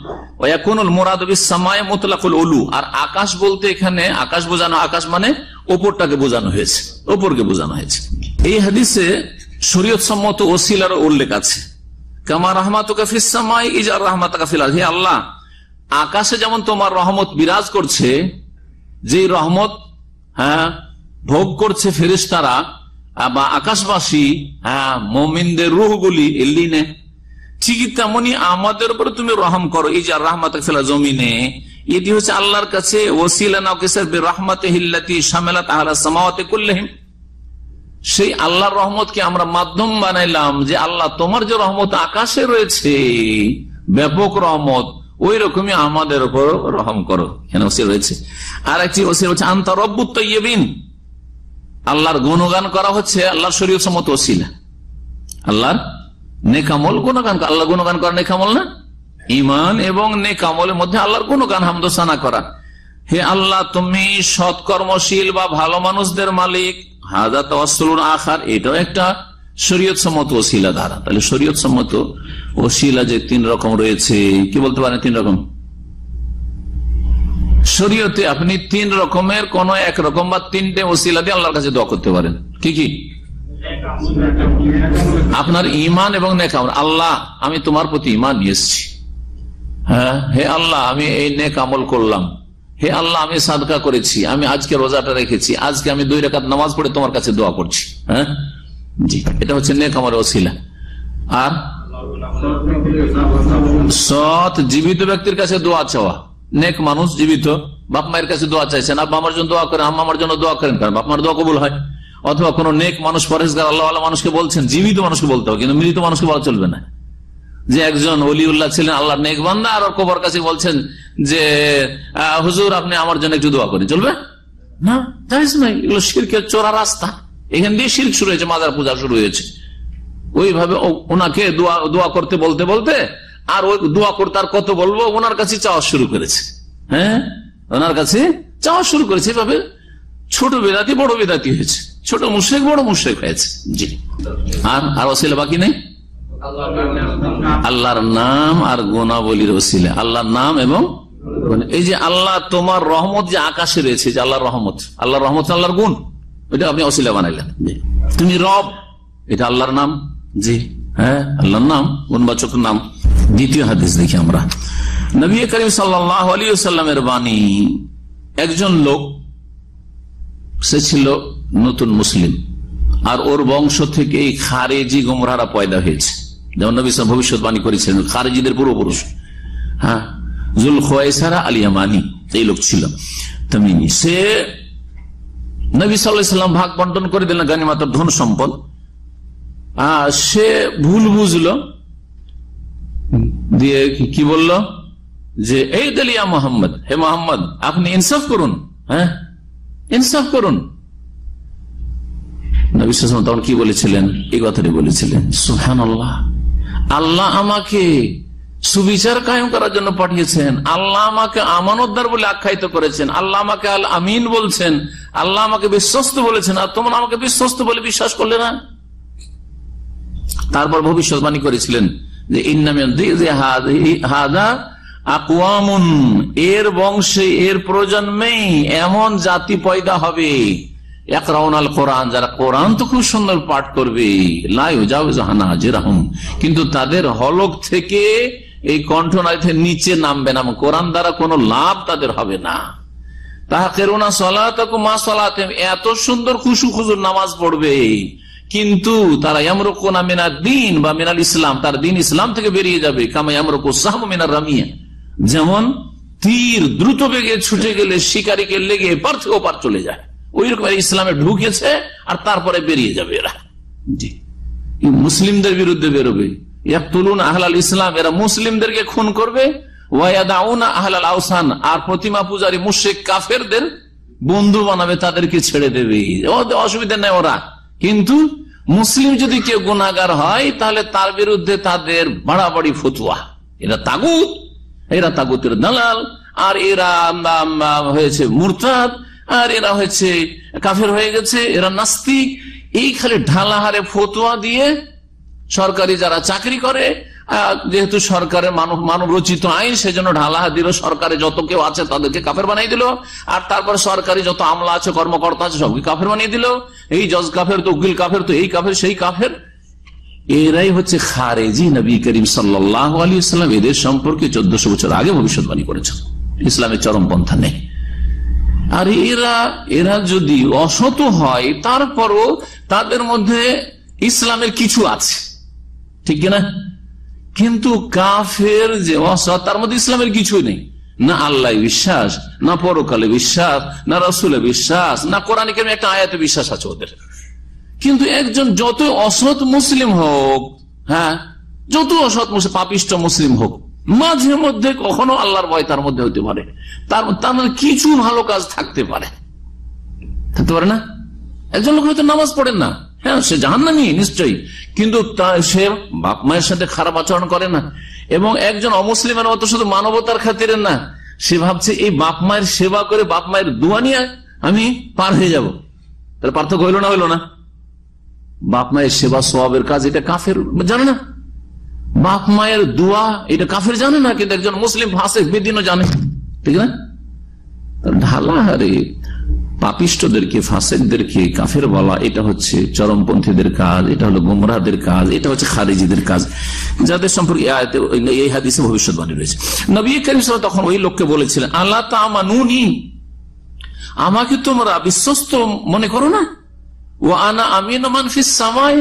আর আকাশ বলতে এখানে আকাশ বোঝানো, আকাশ মানে ওপরটাকে বোঝানো হয়েছে, ওপরকে বোঝানো হয়েছে। এই হাদিসে শরীয়ত সম্মত ওসিলার উল্লেখ আছে। কামা রহমাত কাফিসামাই ইজার রহমাত কাফিল আল্লাহ, আকাশে যেমন তোমার রহমত বিরাজ করছে যে রহমত হ্যাঁ ভোগ করছে ফেরিস্তারা বা আকাশবাসী হ্যাঁ মোমিনদের রুহগুলি এলিনে ঠিকই তেমনি আমাদের উপরে তুমি রহম করো, এই যে রাহমাত জমিনে, এটি হচ্ছে আল্লাহর কাছে হিল্লাতি করলেন সেই আল্লাহর রহমতকে আমরা মাধ্যম বানাইলাম যে আল্লাহ তোমার যে রহমত আকাশে রয়েছে, ব্যাপক রহমত ওই রকমই আমাদের উপর রহম করো। এখানে ওসির রয়েছে। আর একটি ওসির হচ্ছে ইয়েবিন আল্লাহর গুণগান করা হচ্ছে, আল্লাহর শরীর সম্মত ওসিলা। আল্লাহর নেকামল গুণগান আল্লাহ গুণগান করা নেকামল না? ইমান এবং নেকামলের মধ্যে আল্লাহর গুণগান, হামদোসানা করা। হে আল্লাহ, তুমি সৎকর্মশীল বা ভালো মানুষদের মালিক। হাজার আখার, এটাও একটা শরীয়ত সম্মত ওসিলা ধারা। তাহলে শরীয়ত সম্মত ওসিলা যে তিন রকম রয়েছে, কি বলতে পারেন তিন রকম? শরীয়তে আপনি তিন রকমের কোন এক রকম বা তিনটে ওসিলা দিয়ে আল্লাহর কাছে দোয়া করতে পারেন। কি কি? আপনার ইমান এবং নেকাম আল্লাহ, আমি তোমার প্রতি ইমান এসছি। হ্যাঁ হে আল্লাহ, আমি এই নেক আমল করলাম। হে আল্লাহ, আমি সাদকা করেছি। আমি আজকে রোজাটা রেখেছি। আজকে আমি দুই রেখাত নামাজ পড়ে তোমার কাছে দোয়া করছি। হ্যাঁ? জি। এটা হচ্ছে নেক আমার আর? সৎ, জীবিত ব্যক্তির কাছে দোয়া চাওয়া। নেক মানুষ, জীবিত। বাপ মায়ের কাছে দোয়া চাইছেন জন্য দোয়া করেন আমার জন্য দোয়া করেন, কারণ দোয়া কবুল হয়। অথবা কোন নেক মানুষ আল্লাহ আল্লাহ মানুষকে বলছেন, জীবিত মানুষকে বলতে হবে, কিন্তু মৃত মানুষকে বলা চলবে না। যে একজন অলিউল্লাহ ছিলেন, আল্লাহ নেক বান্দা, আর কবর কাছে বলছেন যে হুজুর, আপনি আমার জন্য একটু দোয়া করেন, চলবে? না এগুলো চোরা রাস্তা। এখান দিয়ে শির্ক শুরু হয়েছে, মাদার পূজা শুরু হয়েছে। ওইভাবে ওনাকে দোয়া করতে বলতে বলতে আর ওই দোয়া করতে আর কত বলব, ওনার কাছে চাওয়া শুরু করেছে। হ্যাঁ? ওনার কাছে চাওয়া শুরু করেছে। এভাবে ছোট বেদাতি বড় বেদাতি হয়েছে। ছোট মুশ্রেক বড় মুশ্রেক হয়েছে। জি। আর আর অসিলা বাকি নেই? আল্লাহর নাম আর গোনাবলির ওসিলা। আল্লাহর নাম এবং এই যে আল্লাহ তোমার রহমত যে আকাশে রয়েছে, যে আল্লাহর রহমত। আল্লাহর রহমত, আল্লাহর গুণ। ওইটা আপনি অসিলা বানাইলেন। তুমি রব এটা আল্লাহর নাম? জি। হ্যাঁ আল্লাহর নাম? গুণবাচক নাম? দ্বিতীয় হাদিস দেখি আমরা। নবী করিম সাল্লাহ আলী সাল্লামের বাণী একজন লোক সে ছিল নতুন মুসলিম আর ওর বংশ থেকে এই খারেজি গুমরারা পয়দা হয়েছে। যেমন নবী সাল্লাম ভবিষ্যৎবাণী করেছিলেন খারেজিদের পূর্বপুরুষ। হ্যাঁ জুল খোয়াইসারা আলিয়ামানি এই লোক ছিল। তামিমি সে নবী সাল্লাম ভাগ বন্টন করে দিলেন গানিমাতার ধন সম্পদ। সে ভুল বুঝলো। দিয়ে কি বলল? যে, এই দলিয়া মোহাম্মদ, হে মোহাম্মদ, আপনি ইনসাফ করুন হ্যাঁ? ইনসাফ করুন। তখন কি বলেছিলেন? এই কথাটি বলেছিলেন সুহান আল্লাহ আল্লাহ আমাকে সুবিচার কায়েম করার জন্য পাঠিয়েছেন। আল্লাহ আমাকে আমানতদার বলে আখ্যায়িত করেছেন। আল্লাহ আমাকে আল আমিন বলছেন। আল্লাহ আমাকে বিশ্বস্ত বলেছেন, আর তোমরা আমাকে বিশ্বস্ত বলে বিশ্বাস করলে না? তারপর ভবিষ্যৎবাণী করেছিলেন যে হাদা আকওয়ামুন। এর বংশে, এর প্রজন্মেই এমন জাতি পয়দা হবে। একরাউনাল কোরআন যারা কোরআন তো খুব সুন্দর পাঠ করবে। কিন্তু তাদের হলক থেকে এই কণ্ঠনাথের নিচে নামবে না কোরআন দ্বারা কোনো লাভ তাদের হবে না। এত সুন্দর খুশু খুশুর নামাজ পড়বে। কিন্তু তারা ইয়ামরুকুনা মিনার দিন বা মিনাল ইসলাম, তার দিন ইসলাম থেকে বেরিয়ে যাবে। কামা ইয়ামরুকু সাহম মিনার রামিয়া। যেমন তীর দ্রুত বেগে ছুটে গেলে শিকারীকে লেগে পার থেকে পার চলে যায়। ওই রকম ইসলামে ঢুকেছে আর তারপরে বেরিয়ে যাবে এরা। মুসলিমদের বিরুদ্ধে বেরোবে। ইসলাম, এরা মুসলিমদেরকে খুন করবে। আহলাল আহসান আর প্রতিমা পূজারী মুশেক কাফেরদের বন্ধু বানাবে, তাদেরকে ছেড়ে দেবে। অসুবিধা নেই ওরা। কিন্তু মুসলিম যদি কেউ গুণাগার হয়, তাহলে তার বিরুদ্ধে তাদের বাড়াবাড়ি ফতুয়া। এরা তাগুত, এরা তাগুতের দালাল, আর এরা হয়েছে মুরতাদ, আর এরা হয়েছে কাফের হয়ে গেছে, এরা নাস্তিক। এই খালি ঢালাহারে ফতুয়া দিয়ে সরকারি যারা চাকরি করে যেহেতু সরকারের মানব মানব রচিত আইন, সেজন্য ঢালাহা দিল সরকারে যত কেউ আছে তাদেরকে কাফের বানাই দিল। আর তারপর সরকারি যত আমলা আছে, কর্মকর্তা আছে, সবকে কাফের বানিয়ে দিল। এই জজ কাফের তো উকিল কাফের, তো এই কাফের, সেই কাফের। এরাই হচ্ছে খারেজি নবী করিম সাল্লাহ আলী ইসলাম এদের সম্পর্কে চোদ্দশো বছর আগে ভবিষ্যৎবাণী করেছেন। ইসলামের চরমপন্থা নেই। আর এরা এরা যদি অসত হয়, তারপরও তাদের মধ্যে ইসলামের কিছু আছে। ঠিক কিনা? কিন্তু কাফের যে অসৎ, তার মধ্যে ইসলামের কিছু নেই। না আল্লাহ বিশ্বাস, না পরকালে বিশ্বাস, না রসুলে বিশ্বাস, না কোরআনিকের একটা আয়াতে বিশ্বাস আছে ওদের। কিন্তু একজন যত অসৎ মুসলিম হোক হ্যাঁ যত অসৎ মুসলিম, পাপিষ্ট মুসলিম হোক, মাঝে মধ্যে কখনো আল্লাহর ভয় তার মধ্যে হতে পারে। তার তার মধ্যে কিছু ভালো কাজ থাকতে পারে। থাকতে পারে না? একজন লোক হয়তো নামাজ পড়েন না। হ্যাঁ সে জাহান নামি নিশ্চয়ই। কিন্তু সে বাপ মায়ের সাথে খারাপ আচরণ করে না। এবং একজন অমুসলিমের মতো শুধু মানবতার খাতিরে না, সে ভাবছে, এই বাপ মায়ের সেবা করে বাপ মায়ের দোয়া নিয়ে আমি পার হয়ে যাব। তাহলে পার্থক্য হইল না হইল না? বাপ মায়ের সেবা সবের কাজ, এটা কাফের, জানে না? বাপ মায়ের দোয়া, এটা কাফের জানে না, কিন্তু একজন মুসলিম ভাষে বেদিনও জানে। ঠিক না? ঢালা হারে পাপিষ্টদেরকে ফাঁসেকদেরকে কাফের বলা এটা হচ্ছে চরমপন্থীদের কাজ, এটা হলো গুমরাহদের কাজ, এটা হচ্ছে খারিজিদের কাজ। যাদের সম্পর্কে এই হাদিসে ভবিষ্যৎবাণী রয়েছে। নবী করিম তখন ওই লোককে বলেছিলেন আল্লাহ তামানুনি? আমাকে তোমরা বিশ্বস্ত মনে করো না? ও আনা আমিন মানফিস সামায়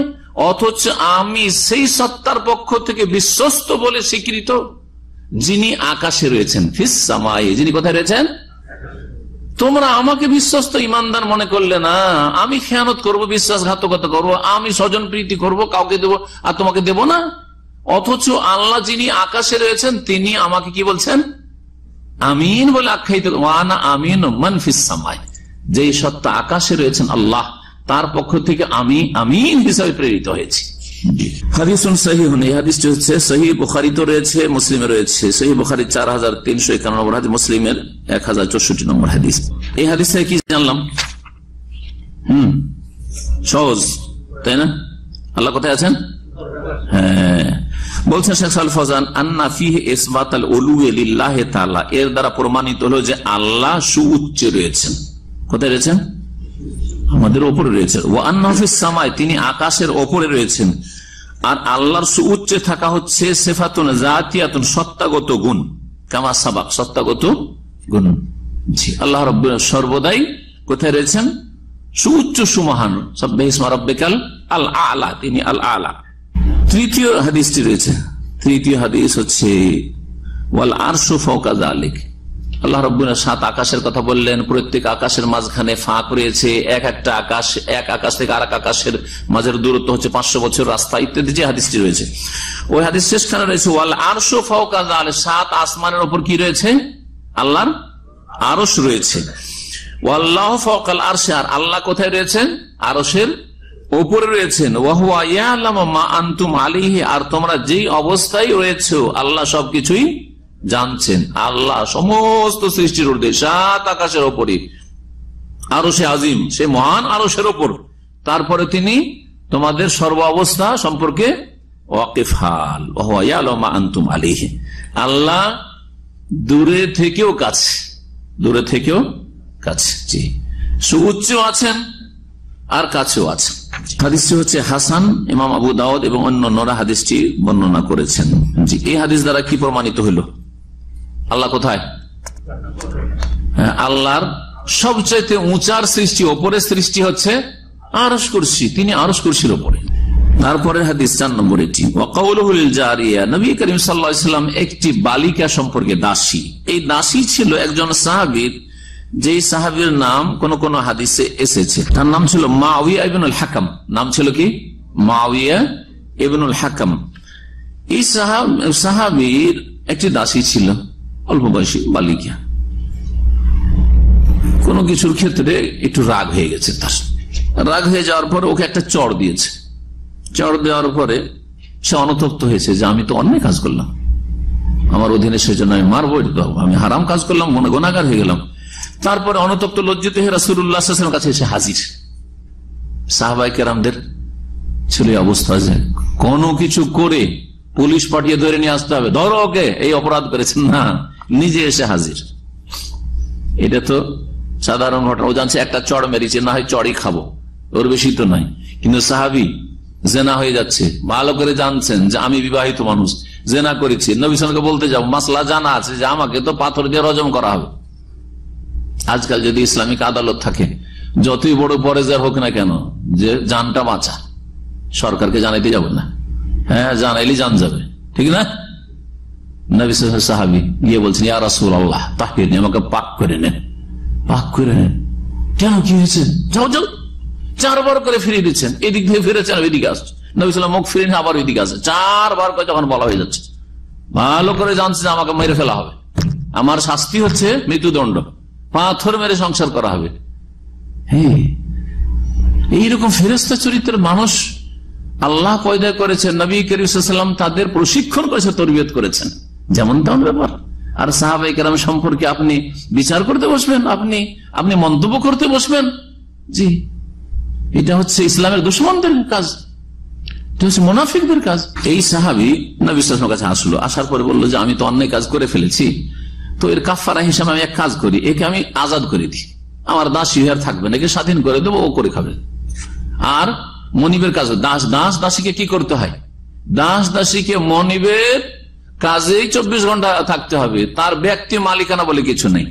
অথচ আমি সেই সত্তার পক্ষ থেকে বিশ্বস্ত বলে স্বীকৃত যিনি আকাশে রয়েছেন। ফিস সামায় যিনি কোথায় রয়েছেন? তোমরা আমাকে বিশ্বস্ত ইমানদার মনে করলে না, আমি খেয়ানত করব, বিশ্বাসঘাতকতা করব, আমি স্বজন প্রীতি করব, কাউকে দেব, আর তোমাকে দেব না। অথচ আল্লাহ যিনি আকাশে রয়েছেন, তিনি আমাকে কি বলছেন? আমিন বলে আখ্যায়িত আনা আমিন মানফিস সামায় যে সত্তা আকাশে রয়েছেন আল্লাহ, তার পক্ষ থেকে আমি আমিন হিসাবে প্রেরিত হয়েছি। সহজ, তাই না? আল্লাহ কোথায় আছেন? হ্যাঁ। বলছেন আল এর দ্বারা প্রমাণিত হলো যে আল্লাহ সুউচ্চে রয়েছেন। কোথায় রয়েছেন? আমাদের ওপরে রয়েছে ও আন্নাফিস সামায় তিনি আকাশের ওপরে রয়েছেন। আর আল্লাহর সুউচ্চে থাকা হচ্ছে সেফাতুন জাতিয়াতুন, সত্তাগত গুণ। কামা সাবাক, সত্তাগত গুণ। জি, আল্লাহ রব সর্বদাই কোথায় রয়েছেন? সুউচ্চ, সুমহান। সব্বে ইসমা রব্বিকাল আল আলা তিনি আল আলা তৃতীয় হাদিসটি রয়েছে। তৃতীয় হাদিস হচ্ছে, ওয়াল আরশু ফৌকাজ আলিক আল্লাহ রব্বুল সাত আকাশের কথা বললেন, প্রত্যেক আকাশের মাঝখানে ফাঁক রয়েছে, এক একটা আকাশ, এক আকাশ থেকে আর আকাশের মাঝের দূরত্ব হচ্ছে পাঁচশো বছর রাস্তা ইত্যাদি যে হাদিসটি রয়েছে। ওই হাদিস শেষখানে রয়েছে, ওয়াল আরশো আলে সাত আসমানের ওপর কি রয়েছে? আল্লাহর আরস রয়েছে। ওয়াল্লাহ ফকাল আরশে, আর আল্লাহ কোথায় রয়েছেন আরসের ওপরে রয়েছেন। ওয়াহুয়া ইয়ালামু মা আনতুম আলিহি আর তোমরা যেই অবস্থায় রয়েছে, আল্লাহ সবকিছুই জানছেন। আল্লাহ সমস্ত সৃষ্টির ঊর্ধ্বে সাত আকাশের ওপরে আরও সে আজিম, সে মহান আরসের ওপর। তারপরে তিনি তোমাদের সর্ব অবস্থা সম্পর্কে আল্লাহ দূরে থেকেও কাছে। দূরে থেকেও কাছে, জি। সুউচ্চ আছেন আর কাছেও আছেন। হাদিসটি হচ্ছে হাসান, ইমাম আবু দাউদ এবং অন্য নরা হাদিসটি বর্ণনা করেছেন। জি, এই হাদিস দ্বারা কি প্রমাণিত হইল আল্লাহ কোথায়? হ্যাঁ, আল্লাহর সবচাইতে উঁচার সৃষ্টি ওপরের সৃষ্টি হচ্ছে আরস কুরসি। তিনি আরস কুরসির ওপরে। তারপরে হাদিস চার নম্বর এটি। নবী করিম সাল্লাম একটি বালিকা সম্পর্কে দাসী। এই দাসী ছিল একজন সাহাবীর যেই সাহাবীর নাম কোন কোন হাদিসে এসেছে। তার নাম ছিল মাউিয়া ইবনুল হাকাম। নাম ছিল কি? মাউিয়া ইবনুল হাকাম। এই সাহাবীর একটি দাসী ছিল। অল্প বয়সী বালিকা। কোনো কিছুর ক্ষেত্রে একটু রাগ হয়ে গেছে তার। রাগ হয়ে যাওয়ার পরে ওকে একটা চড় দিয়েছে। চড় দেওয়ার পরে সে অনুতপ্ত হয়েছে যে, আমি তো অন্যায় কাজ করলাম। আমার অধীনে সেজন্য আমি মারবো আমি হারাম কাজ করলাম, মনে গোনাগার হয়ে গেলাম। তারপরে অনুতপ্ত লজ্জিত হয়ে রাসুল্লাহামের কাছে এসে হাজির। সাহবাই কেরামদের ছিল অবস্থা যে, কোনো কিছু করে পুলিশ পাঠিয়ে ধরে নিয়ে আসতে হবে। ধরো ওকে, এই অপরাধ করেছেন। না নিজে এসে হাজির। এটা তো সাধারণ ঘটনা। ও জানছে একটা চড় মেরেছে, না হয় চড়ই খাব। ওর বেশি তো নাই কিন্তু সাহাবি জেনা হয়ে যাচ্ছে। ভালো করে জানছেন যে আমি বিবাহিত মানুষ। জেনা করেছি। নবিসনকে বলতে যাব মাসলা জানা আছে যে আমাকে তো পাথর দিয়ে রজম করা হবে। আজকাল যদি ইসলামিক আদালত থাকে, যতই বড় পরে পরেজার হোক না কেন, যে জানটা বাঁচা। সরকারকে জানাইতে যাব না। হ্যাঁ জানাইলে জান যাবে। ঠিক না? সাহাবি গিয়ে বলছেন আল্লাহ তাহির আমাকে পাক করে নেন পাক করে নেন কেন কি হয়েছে? যাও যাও। চারবার করে ফিরিয়ে দিচ্ছেন। এদিক থেকে ফিরেছেন এদিকে আসছে। আমার শাস্তি হচ্ছে মৃত্যুদণ্ড। পাথর মেরে সংসার করা হবে। হ্যাঁ এইরকম ফেরস্তা চরিত্রের মানুষ আল্লাহ পয়দা করেছেন, নবী করিম তাদের প্রশিক্ষণ করেছে, তরবিয়ত করেছেন। যেমন তেমন ব্যাপার। আর সাহাবাই কেরাম সম্পর্কে আপনি বিচার করতে বসবেন, আপনি আপনি মন্তব্য করতে বসবেন। জি। এটা হচ্ছে ইসলামের দুশ্মনদের কাজ। মোনাফিকদের কাজ। এই সাহাবি নবী কাছে আসলো, আসার পরে বলল যে, আমি তো অন্যায় কাজ করে ফেলেছি। তো এর কাফারা হিসাবে আমি এক কাজ করি, একে আমি আজাদ করে দিই। আমার দাসী আর থাকবে না স্বাধীন করে দেবো, ও করে খাবে। আর মনিবের কাজ দাস দাস দাসীকে কি করতে হয়? দাস দাসীকে মনিবের কাজেই চব্বিশ ঘণ্টা থাকতে হবে। তার ব্যক্তি মালিকানা বলে কিছু নেই।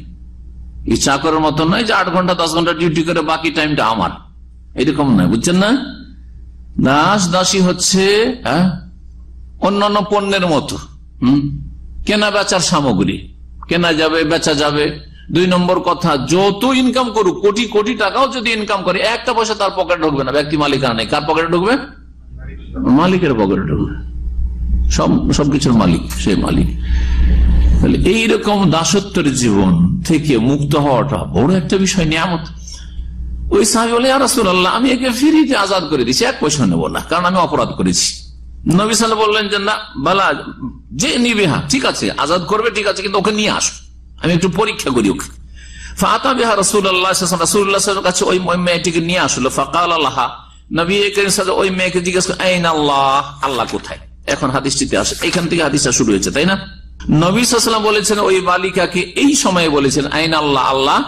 এই চাকরের মতো নয় যে আট ঘণ্টা, দশ ঘণ্টা ডিউটি করে বাকি টাইমটা আমার। এরকম নয়, বুঝছেন না? দাস দাসী হচ্ছে হ্যাঁ অন্যান্য পণ্যের মতো। হম? কেনা বেচার সামগ্রী। কেনা যাবে, বেচা যাবে। দুই নম্বর কথা, যত ইনকাম করুক, কোটি কোটি টাকাও যদি ইনকাম করে, একটা পয়সা তার পকেটে ঢুকবে না। ব্যক্তি মালিকানা নেই। কার পকেটে ঢুকবে? মালিকের পকেটে ঢুকবে। সব, সবকিছুর মালিক, সে মালিক। তাহলে এইরকম দাসত্বের জীবন থেকে মুক্ত হওয়াটা বড় একটা বিষয়, নিয়ামত। ওই সাহেব বলে আল্লাহ আমি একে ফিরিতে আজাদ করে দিচ্ছি এক পয়সা নেব না, কারণ আমি অপরাধ করেছি। নবী সাল বললেন যে, না, বালা, যে নিবে হা ঠিক আছে, আজাদ করবে, ঠিক আছে, কিন্তু ওকে নিয়ে আসো। আমি একটু পরীক্ষা করি ওকে। ফাতা বিহা রসুল্লাহ রসুল্লাহ কাছে ওই মেয়েটিকে নিয়ে আসলো, ফাকাল আল্লাহ নবী ওই মেয়েকে জিজ্ঞেস আইন আল্লাহ আল্লাহ কোথায়? এখন হাদিসটিতে আসে। এখান থেকে হাদিসটা শুরু হয়েছে, তাই না? নবী সাল্লাম বলেছেন, ওই বালিকাকে এই সময়ে বলেছেন, আইন আল্লাহ আল্লাহ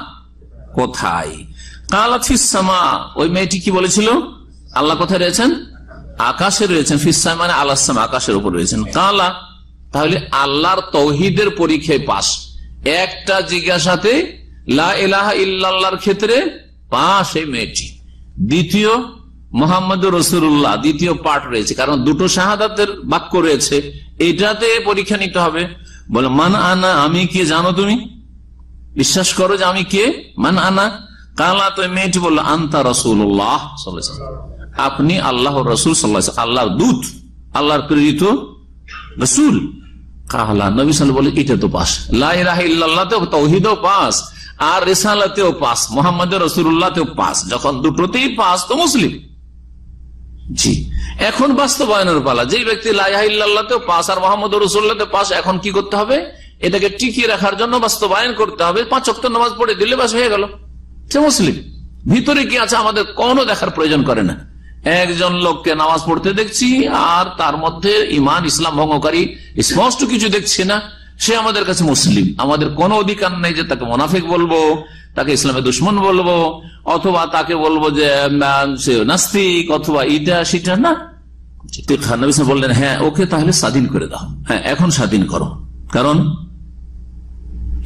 কোথায়? কালাথিসামা ওই মেয়েটি কি বলেছিল? আল্লাহ কোথায় রয়েছেন? আকাশে রয়েছেন। ফিসাম মানে আকাশের উপর রয়েছেন। কালা, তাহলে আল্লাহর তৌহিদের পরীক্ষায় পাস একটা জিজ্ঞাসাতে, লা ইলাহা ইল্লাল্লাহর ক্ষেত্রে পাস এই মেয়েটি। দ্বিতীয় মোহাম্মদ রসুল্লাহ দ্বিতীয় পাঠ রয়েছে, কারণ দুটো শাহাদাতের বাক্য রয়েছে, এটাতে পরীক্ষা নিতে হবে। বলে, মান আনা, আমি কে জানো তুমি? বিশ্বাস করো যে আমি কে? মান আনা, কালা তো মেয়েটি বলল, আন্তা রসুল্লাহ আপনি আল্লাহ রসুল সাল্লাহ আল্লাহর দূত, আল্লাহর প্রেরিত রসুল। কাহলা নবী সাল বলে এটা তো পাস লাহিল্লাহতেও তৌহিদও পাস, আর রেসালাতেও পাস মোহাম্মদ রসুল্লাহতেও পাস। যখন দুটোতেই পাস, তো মুসলিম। জি। এখন বাস্তবায়নের পালা। যে ব্যক্তি লাইহাইল্লাহতেও পাস আর মোহাম্মদ রসুল্লাহতে পাস, এখন কি করতে হবে? এটাকে টিকিয়ে রাখার জন্য বাস্তবায়ন করতে হবে। পাঁচ অক্ট নামাজ পড়ে দিলে বাস হয়ে গেল। সে মুসলিম। ভিতরে কি আছে আমাদের? কোনো দেখার প্রয়োজন করে না। একজন লোককে নামাজ পড়তে দেখছি, আর তার মধ্যে ইমান ইসলাম ভঙ্গকারী স্পষ্ট কিছু দেখছি না। সে আমাদের কাছে মুসলিম। আমাদের কোনো অধিকার নেই যে তাকে মোনাফিক বলব। তাকে ইসলামের দুশ্মন বলব, অথবা তাকে বলব যে নাস্তিক, অথবা ইটা সেটা, না। বললেন হ্যাঁ ওকে তাহলে স্বাধীন করে দাও। হ্যাঁ এখন স্বাধীন করো। কারণ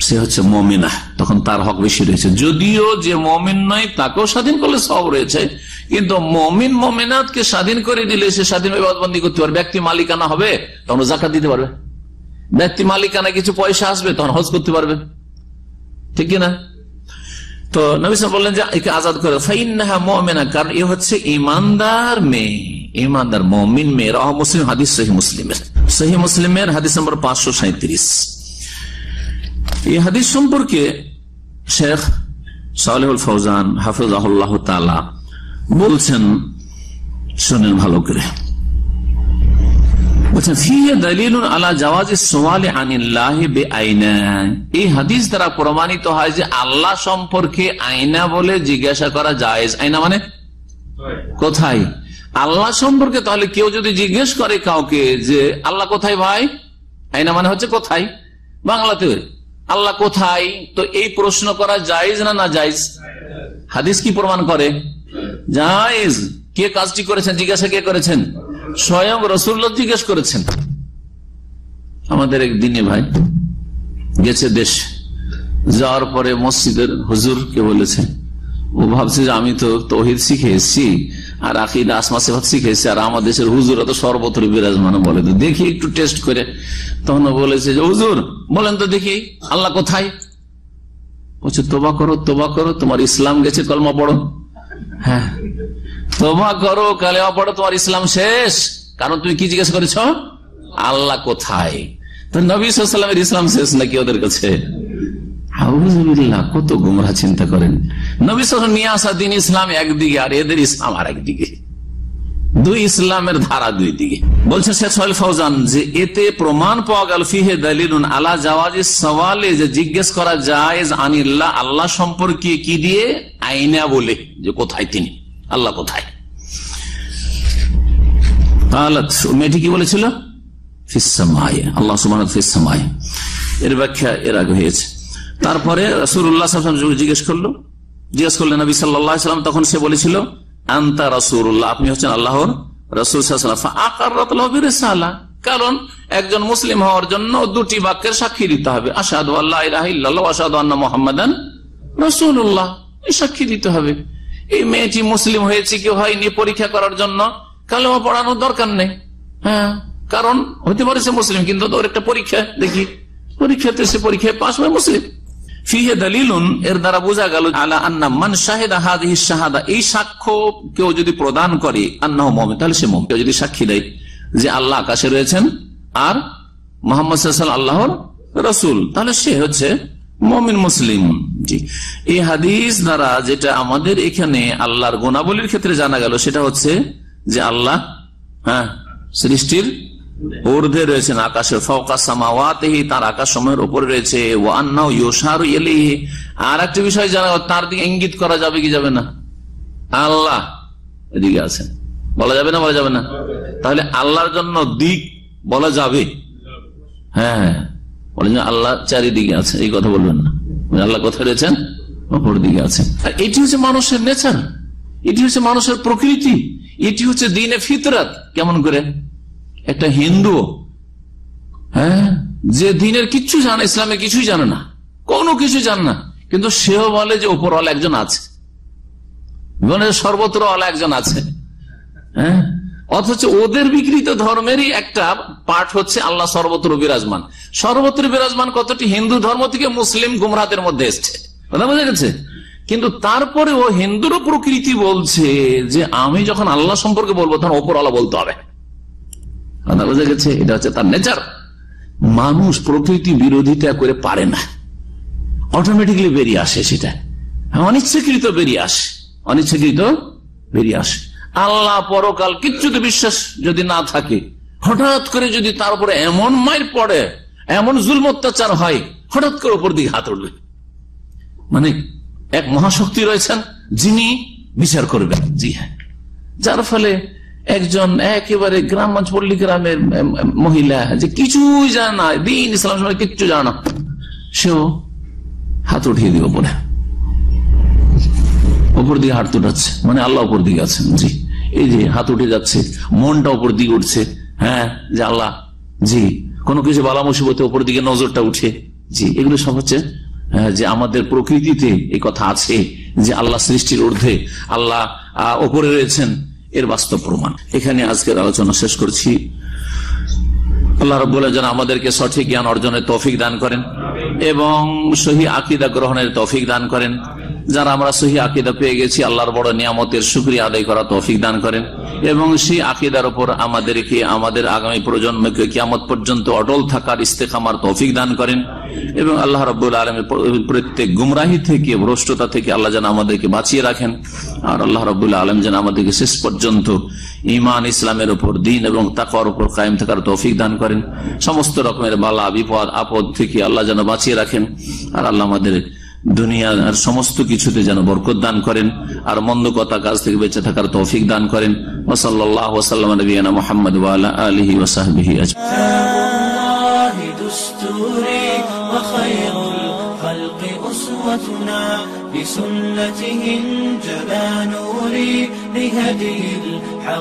সে হচ্ছে মমিনা। তখন তার হক বেশি রয়েছে। যদিও যে মমিন নয়, তাকেও স্বাধীন করলে সব রয়েছে। কিন্তু মমিন মমিনাথকে স্বাধীন করে দিলে সে স্বাধীনভাবে বন্দি করতে পারবে। ব্যক্তি মালিকানা হবে, তখন জাকাত দিতে পারবে। ব্যক্তি মালিকানা কিছু পয়সা আসবে, তখন হজ করতে পারবে। ঠিক না? তো নবী বললেন যে, একে আজাদ করে। ফাইন্নাহা মমিনা, কারণ এ হচ্ছে ইমানদার মেয়ে। ইমানদার মমিন মেয়ে। রহ মুসলিম, হাদিস সহি মুসলিমের। সহি মুসলিমের হাদিস নম্বর পাঁচশো সাঁত্রিশ এই হাদিস সম্পর্কে শেখ সালেহুল ফৌজান হাফিজ তালা বলছেন, শোনেন ভালো করে। এই হাদিস দ্বারা প্রমাণিত হয় যে আল্লাহ সম্পর্কে আয়না বলে জিজ্ঞাসা করা যায় আয়না মানে? কোথায়? আল্লাহ সম্পর্কে তাহলে কেউ যদি জিজ্ঞেস করে কাউকে যে আল্লাহ কোথায় ভাই? আয়না মানে হচ্ছে কোথায়? বাংলাতে আল্লাহ কোথায়? তো এই প্রশ্ন করা জায়েজ না না জায়েজ? হাদিস কি প্রমাণ করে? জায়েজ। কে কাজটি করেছেন? জিজ্ঞাসা কে করেছেন? স্বয়ং রসুল্লাহ জিজ্ঞেস করেছেন, আমাদের এক দিনে ভাই গেছে দেশ, যাওয়ার পরে মসজিদের হুজুর কে বলেছে, ও ভাবছে যে আমি তো তহিদ শিখে এসছি, আর আকিদ, আসমা, সেফাত শিখে এসছি, আর আমার দেশের হুজুরা তো সর্বত্র বিরাজমান বলে তো দেখি একটু টেস্ট করে। তখন বলেছে যে, হুজুর, বলেন তো দেখি, আল্লাহ কোথায়? বলছে, তোবা করো তোবা করো, তোমার ইসলাম গেছে, কলমা পড়ো। হ্যাঁ তোবা করো কালেমা পড়ো, তোমার ইসলাম শেষ। কারণ তুমি কি জিজ্ঞেস করেছ? আল্লাহ কোথায়? তো নবী ইসলাম শেষ নাকি ওদের কাছে? কত গুমরা চিন্তা করেন। নবী নিয়ে আসা দিন ইসলাম একদিকে আর এদের ইসলাম আর একদিকে দুই ইসলামের ধারা দুই দিকে। বলছে ফৌজান যে এতে প্রমাণ পাওয়া গেল, ফিহে দলিলুন জাওয়াজ সওয়ালে, যে জিজ্ঞেস করা যায় আনিল্লাহ, আল্লাহ সম্পর্কে কি দিয়ে? আইনা বলে, যে কোথায় তিনি। আল্লাহ কোথায়? মেয়েটি কি বলেছিল? আল্লাহ ফিসামায় এর ব্যাখ্যা এর আগে হয়েছে। তারপরে রসুল্লাহ জিজ্ঞেস করল। জিজ্ঞেস করলেন, নবী সাল্লাম তখন সে বলেছিল, আন্তা রসুল্লাহ আপনি হচ্ছেন আল্লাহর কারণ একজন মুসলিম হওয়ার জন্য দুটি বাক্যের সাক্ষী দিতে হবে। আসাদু আল্লাহ আসাদু সাক্ষী দিতে হবে। এই মেয়েটি মুসলিম হয়েছে কি হয়নি পরীক্ষা করার জন্য। কালেমা পড়ানোর দরকার নেই। হ্যাঁ কারণ হতে পারে সে মুসলিম, কিন্তু ওর একটা পরীক্ষা, দেখি। পরীক্ষাতে সে পরীক্ষায় পাশ হয় মুসলিম। এর দ্বারা বোঝা গেল মান শাহেদা এই সাক্ষ্য কেউ যদি প্রদান করে মমিন, তাহলে সে মমিন। কেউ যদি সাক্ষী দেয় যে আল্লাহ আকাশে রয়েছেন আর মোহাম্মদ আল্লাহর রসুল, তাহলে সে হচ্ছে মমিন মুসলিম। জি। এই হাদিস দ্বারা যেটা আমাদের এখানে আল্লাহর গুণাবলীর ক্ষেত্রে জানা গেল, সেটা হচ্ছে যে আল্লাহ হ্যাঁ সৃষ্টির ঊর্ধ্বে রয়েছেন আকাশের ফৌকা সামাওয়াতেহি, তার আকাশ সময়ের উপরে রয়েছে। ও আন্না ইয়োসার এলিহি আর একটা বিষয় জানা তার দিকে ইঙ্গিত করা যাবে কি যাবে না? আল্লাহ এদিকে আছেন। বলা যাবে না, বলা যাবে না? তাহলে আল্লাহর জন্য দিক বলা যাবে। হ্যাঁ। বলেন আল্লাহ চারিদিকে আছে, এই কথা বলবেন না। আল্লাহ কোথায় রয়েছেন? অপর দিকে আছেন আর এটি হচ্ছে মানুষের নেচার এটি হচ্ছে মানুষের প্রকৃতি। এটি হচ্ছে দিনে ফিতরাত। কেমন করে? একটা হিন্দু হ্যাঁ যে দিনের কিচ্ছু জানে, ইসলামে কিছুই জানে না। কোনো কিছু জানে না। কিন্তু সেও বলে যে ওপরওয়ালা একজন আছে। মানে সর্বত্র আলা একজন আছে। হ্যাঁ অথচ ওদের বিকৃত ধর্মেরই একটা পাঠ হচ্ছে আল্লাহ সর্বত্র বিরাজমান। সর্বত্র বিরাজমান কতটি? হিন্দু ধর্ম থেকে মুসলিম গুমরাতের মধ্যে এসছে। কথা বোঝা গেছে? কিন্তু তারপরে ও হিন্দুরও প্রকৃতি বলছে যে আমি যখন আল্লাহ সম্পর্কে বলব, তখন ওপর আল্লাহ বলতে হবে। কথা বোঝা গেছে? এটা হচ্ছে তার নেচার মানুষ প্রকৃতি বিরোধিতা করে পারে না। অটোমেটিকলি বেরিয়ে আসে সেটা। অনিচ্ছাকৃত বেরিয়ে আসে। অনিচ্ছাকৃত বেরিয়ে আসে। আল্লাহ পরকাল কিচ্ছুতে বিশ্বাস যদি না থাকে, হঠাৎ করে যদি তার উপরে এমন মায়ের পড়ে, এমন জুলম অত্যাচার হয়, হঠাৎ করে উপর দিকে হাত উঠবে। মানে এক মহাশক্তি রয়েছেন, যিনি বিচার করবেন। জি হ্যাঁ। যার ফলে একজন একেবারে গ্রামগঞ্জ পল্লী গ্রামের মহিলা, যে কিছুই জানা দিন ইসলাম সময় কিচ্ছু জানে সেও হাত উঠিয়ে দিব পরে উপর দিকে হাত উঠাচ্ছে মানে আল্লাহ উপর দিকে আছেন। জি। এই যে হাত উঠে যাচ্ছে মনটা ওপর দিকে উঠছে হ্যাঁ যে আল্লাহ জি কোনো কিছু বালা মুসিবতে উপর দিকে নজরটা উঠে জি এগুলো সব হচ্ছে হ্যাঁ, যে আমাদের প্রকৃতিতে এই কথা আছে যে আল্লাহ সৃষ্টির ঊর্ধ্বে আল্লাহ ওপরে রয়েছেন এর বাস্তব প্রমাণ। এখানে আজকের আলোচনা শেষ করছি। আল্লাহ রব্বুল্লাহ যেন আমাদেরকে সঠিক জ্ঞান অর্জনের তৌফিক দান করেন এবং সহি আকিদা গ্রহণের তৌফিক দান করেন। যারা আমরা সহি আকিদা পেয়ে গেছি, আল্লাহর বড় নিয়ামতের সুক্রিয়া আদায় করা তৌফিক দান করেন। এবং সেই আকিদার উপর আমাদেরকে, আমাদের আগামী প্রজন্মকে কিয়ামত পর্যন্ত অটল থাকার ইস্তেকামার তৌফিক দান করেন। এবং আল্লাহ রব্বুল আলমের প্রত্যেক গুমরাহি থেকে, ভ্রষ্টতা থেকে আল্লাহ যেন আমাদেরকে বাঁচিয়ে রাখেন। আর আল্লাহ রব্বুল্লাহ আলম যেন আমাদেরকে শেষ পর্যন্ত ইমান ইসলামের উপর দিন এবং তাকওয়ার উপর কায়েম থাকার তৌফিক দান করেন। সমস্ত রকমের বালা, বিপদ, আপদ থেকে আল্লাহ যেন বাঁচিয়ে রাখেন। আর আল্লাহ আমাদের দুনিয়ার সমস্ত কিছুতে যেন বরকত দান করেন আর মন্দ কথা কাজ থেকে বেঁচে থাকার তৌফিক দান করেন ওসল্লাহ ওসাল্লাম নবীনা মোহাম্মদ আলহি ওসাহবিহি الله دستوري وخير الخلق أسوتنا بسنته انجلى نوري لهدي الحق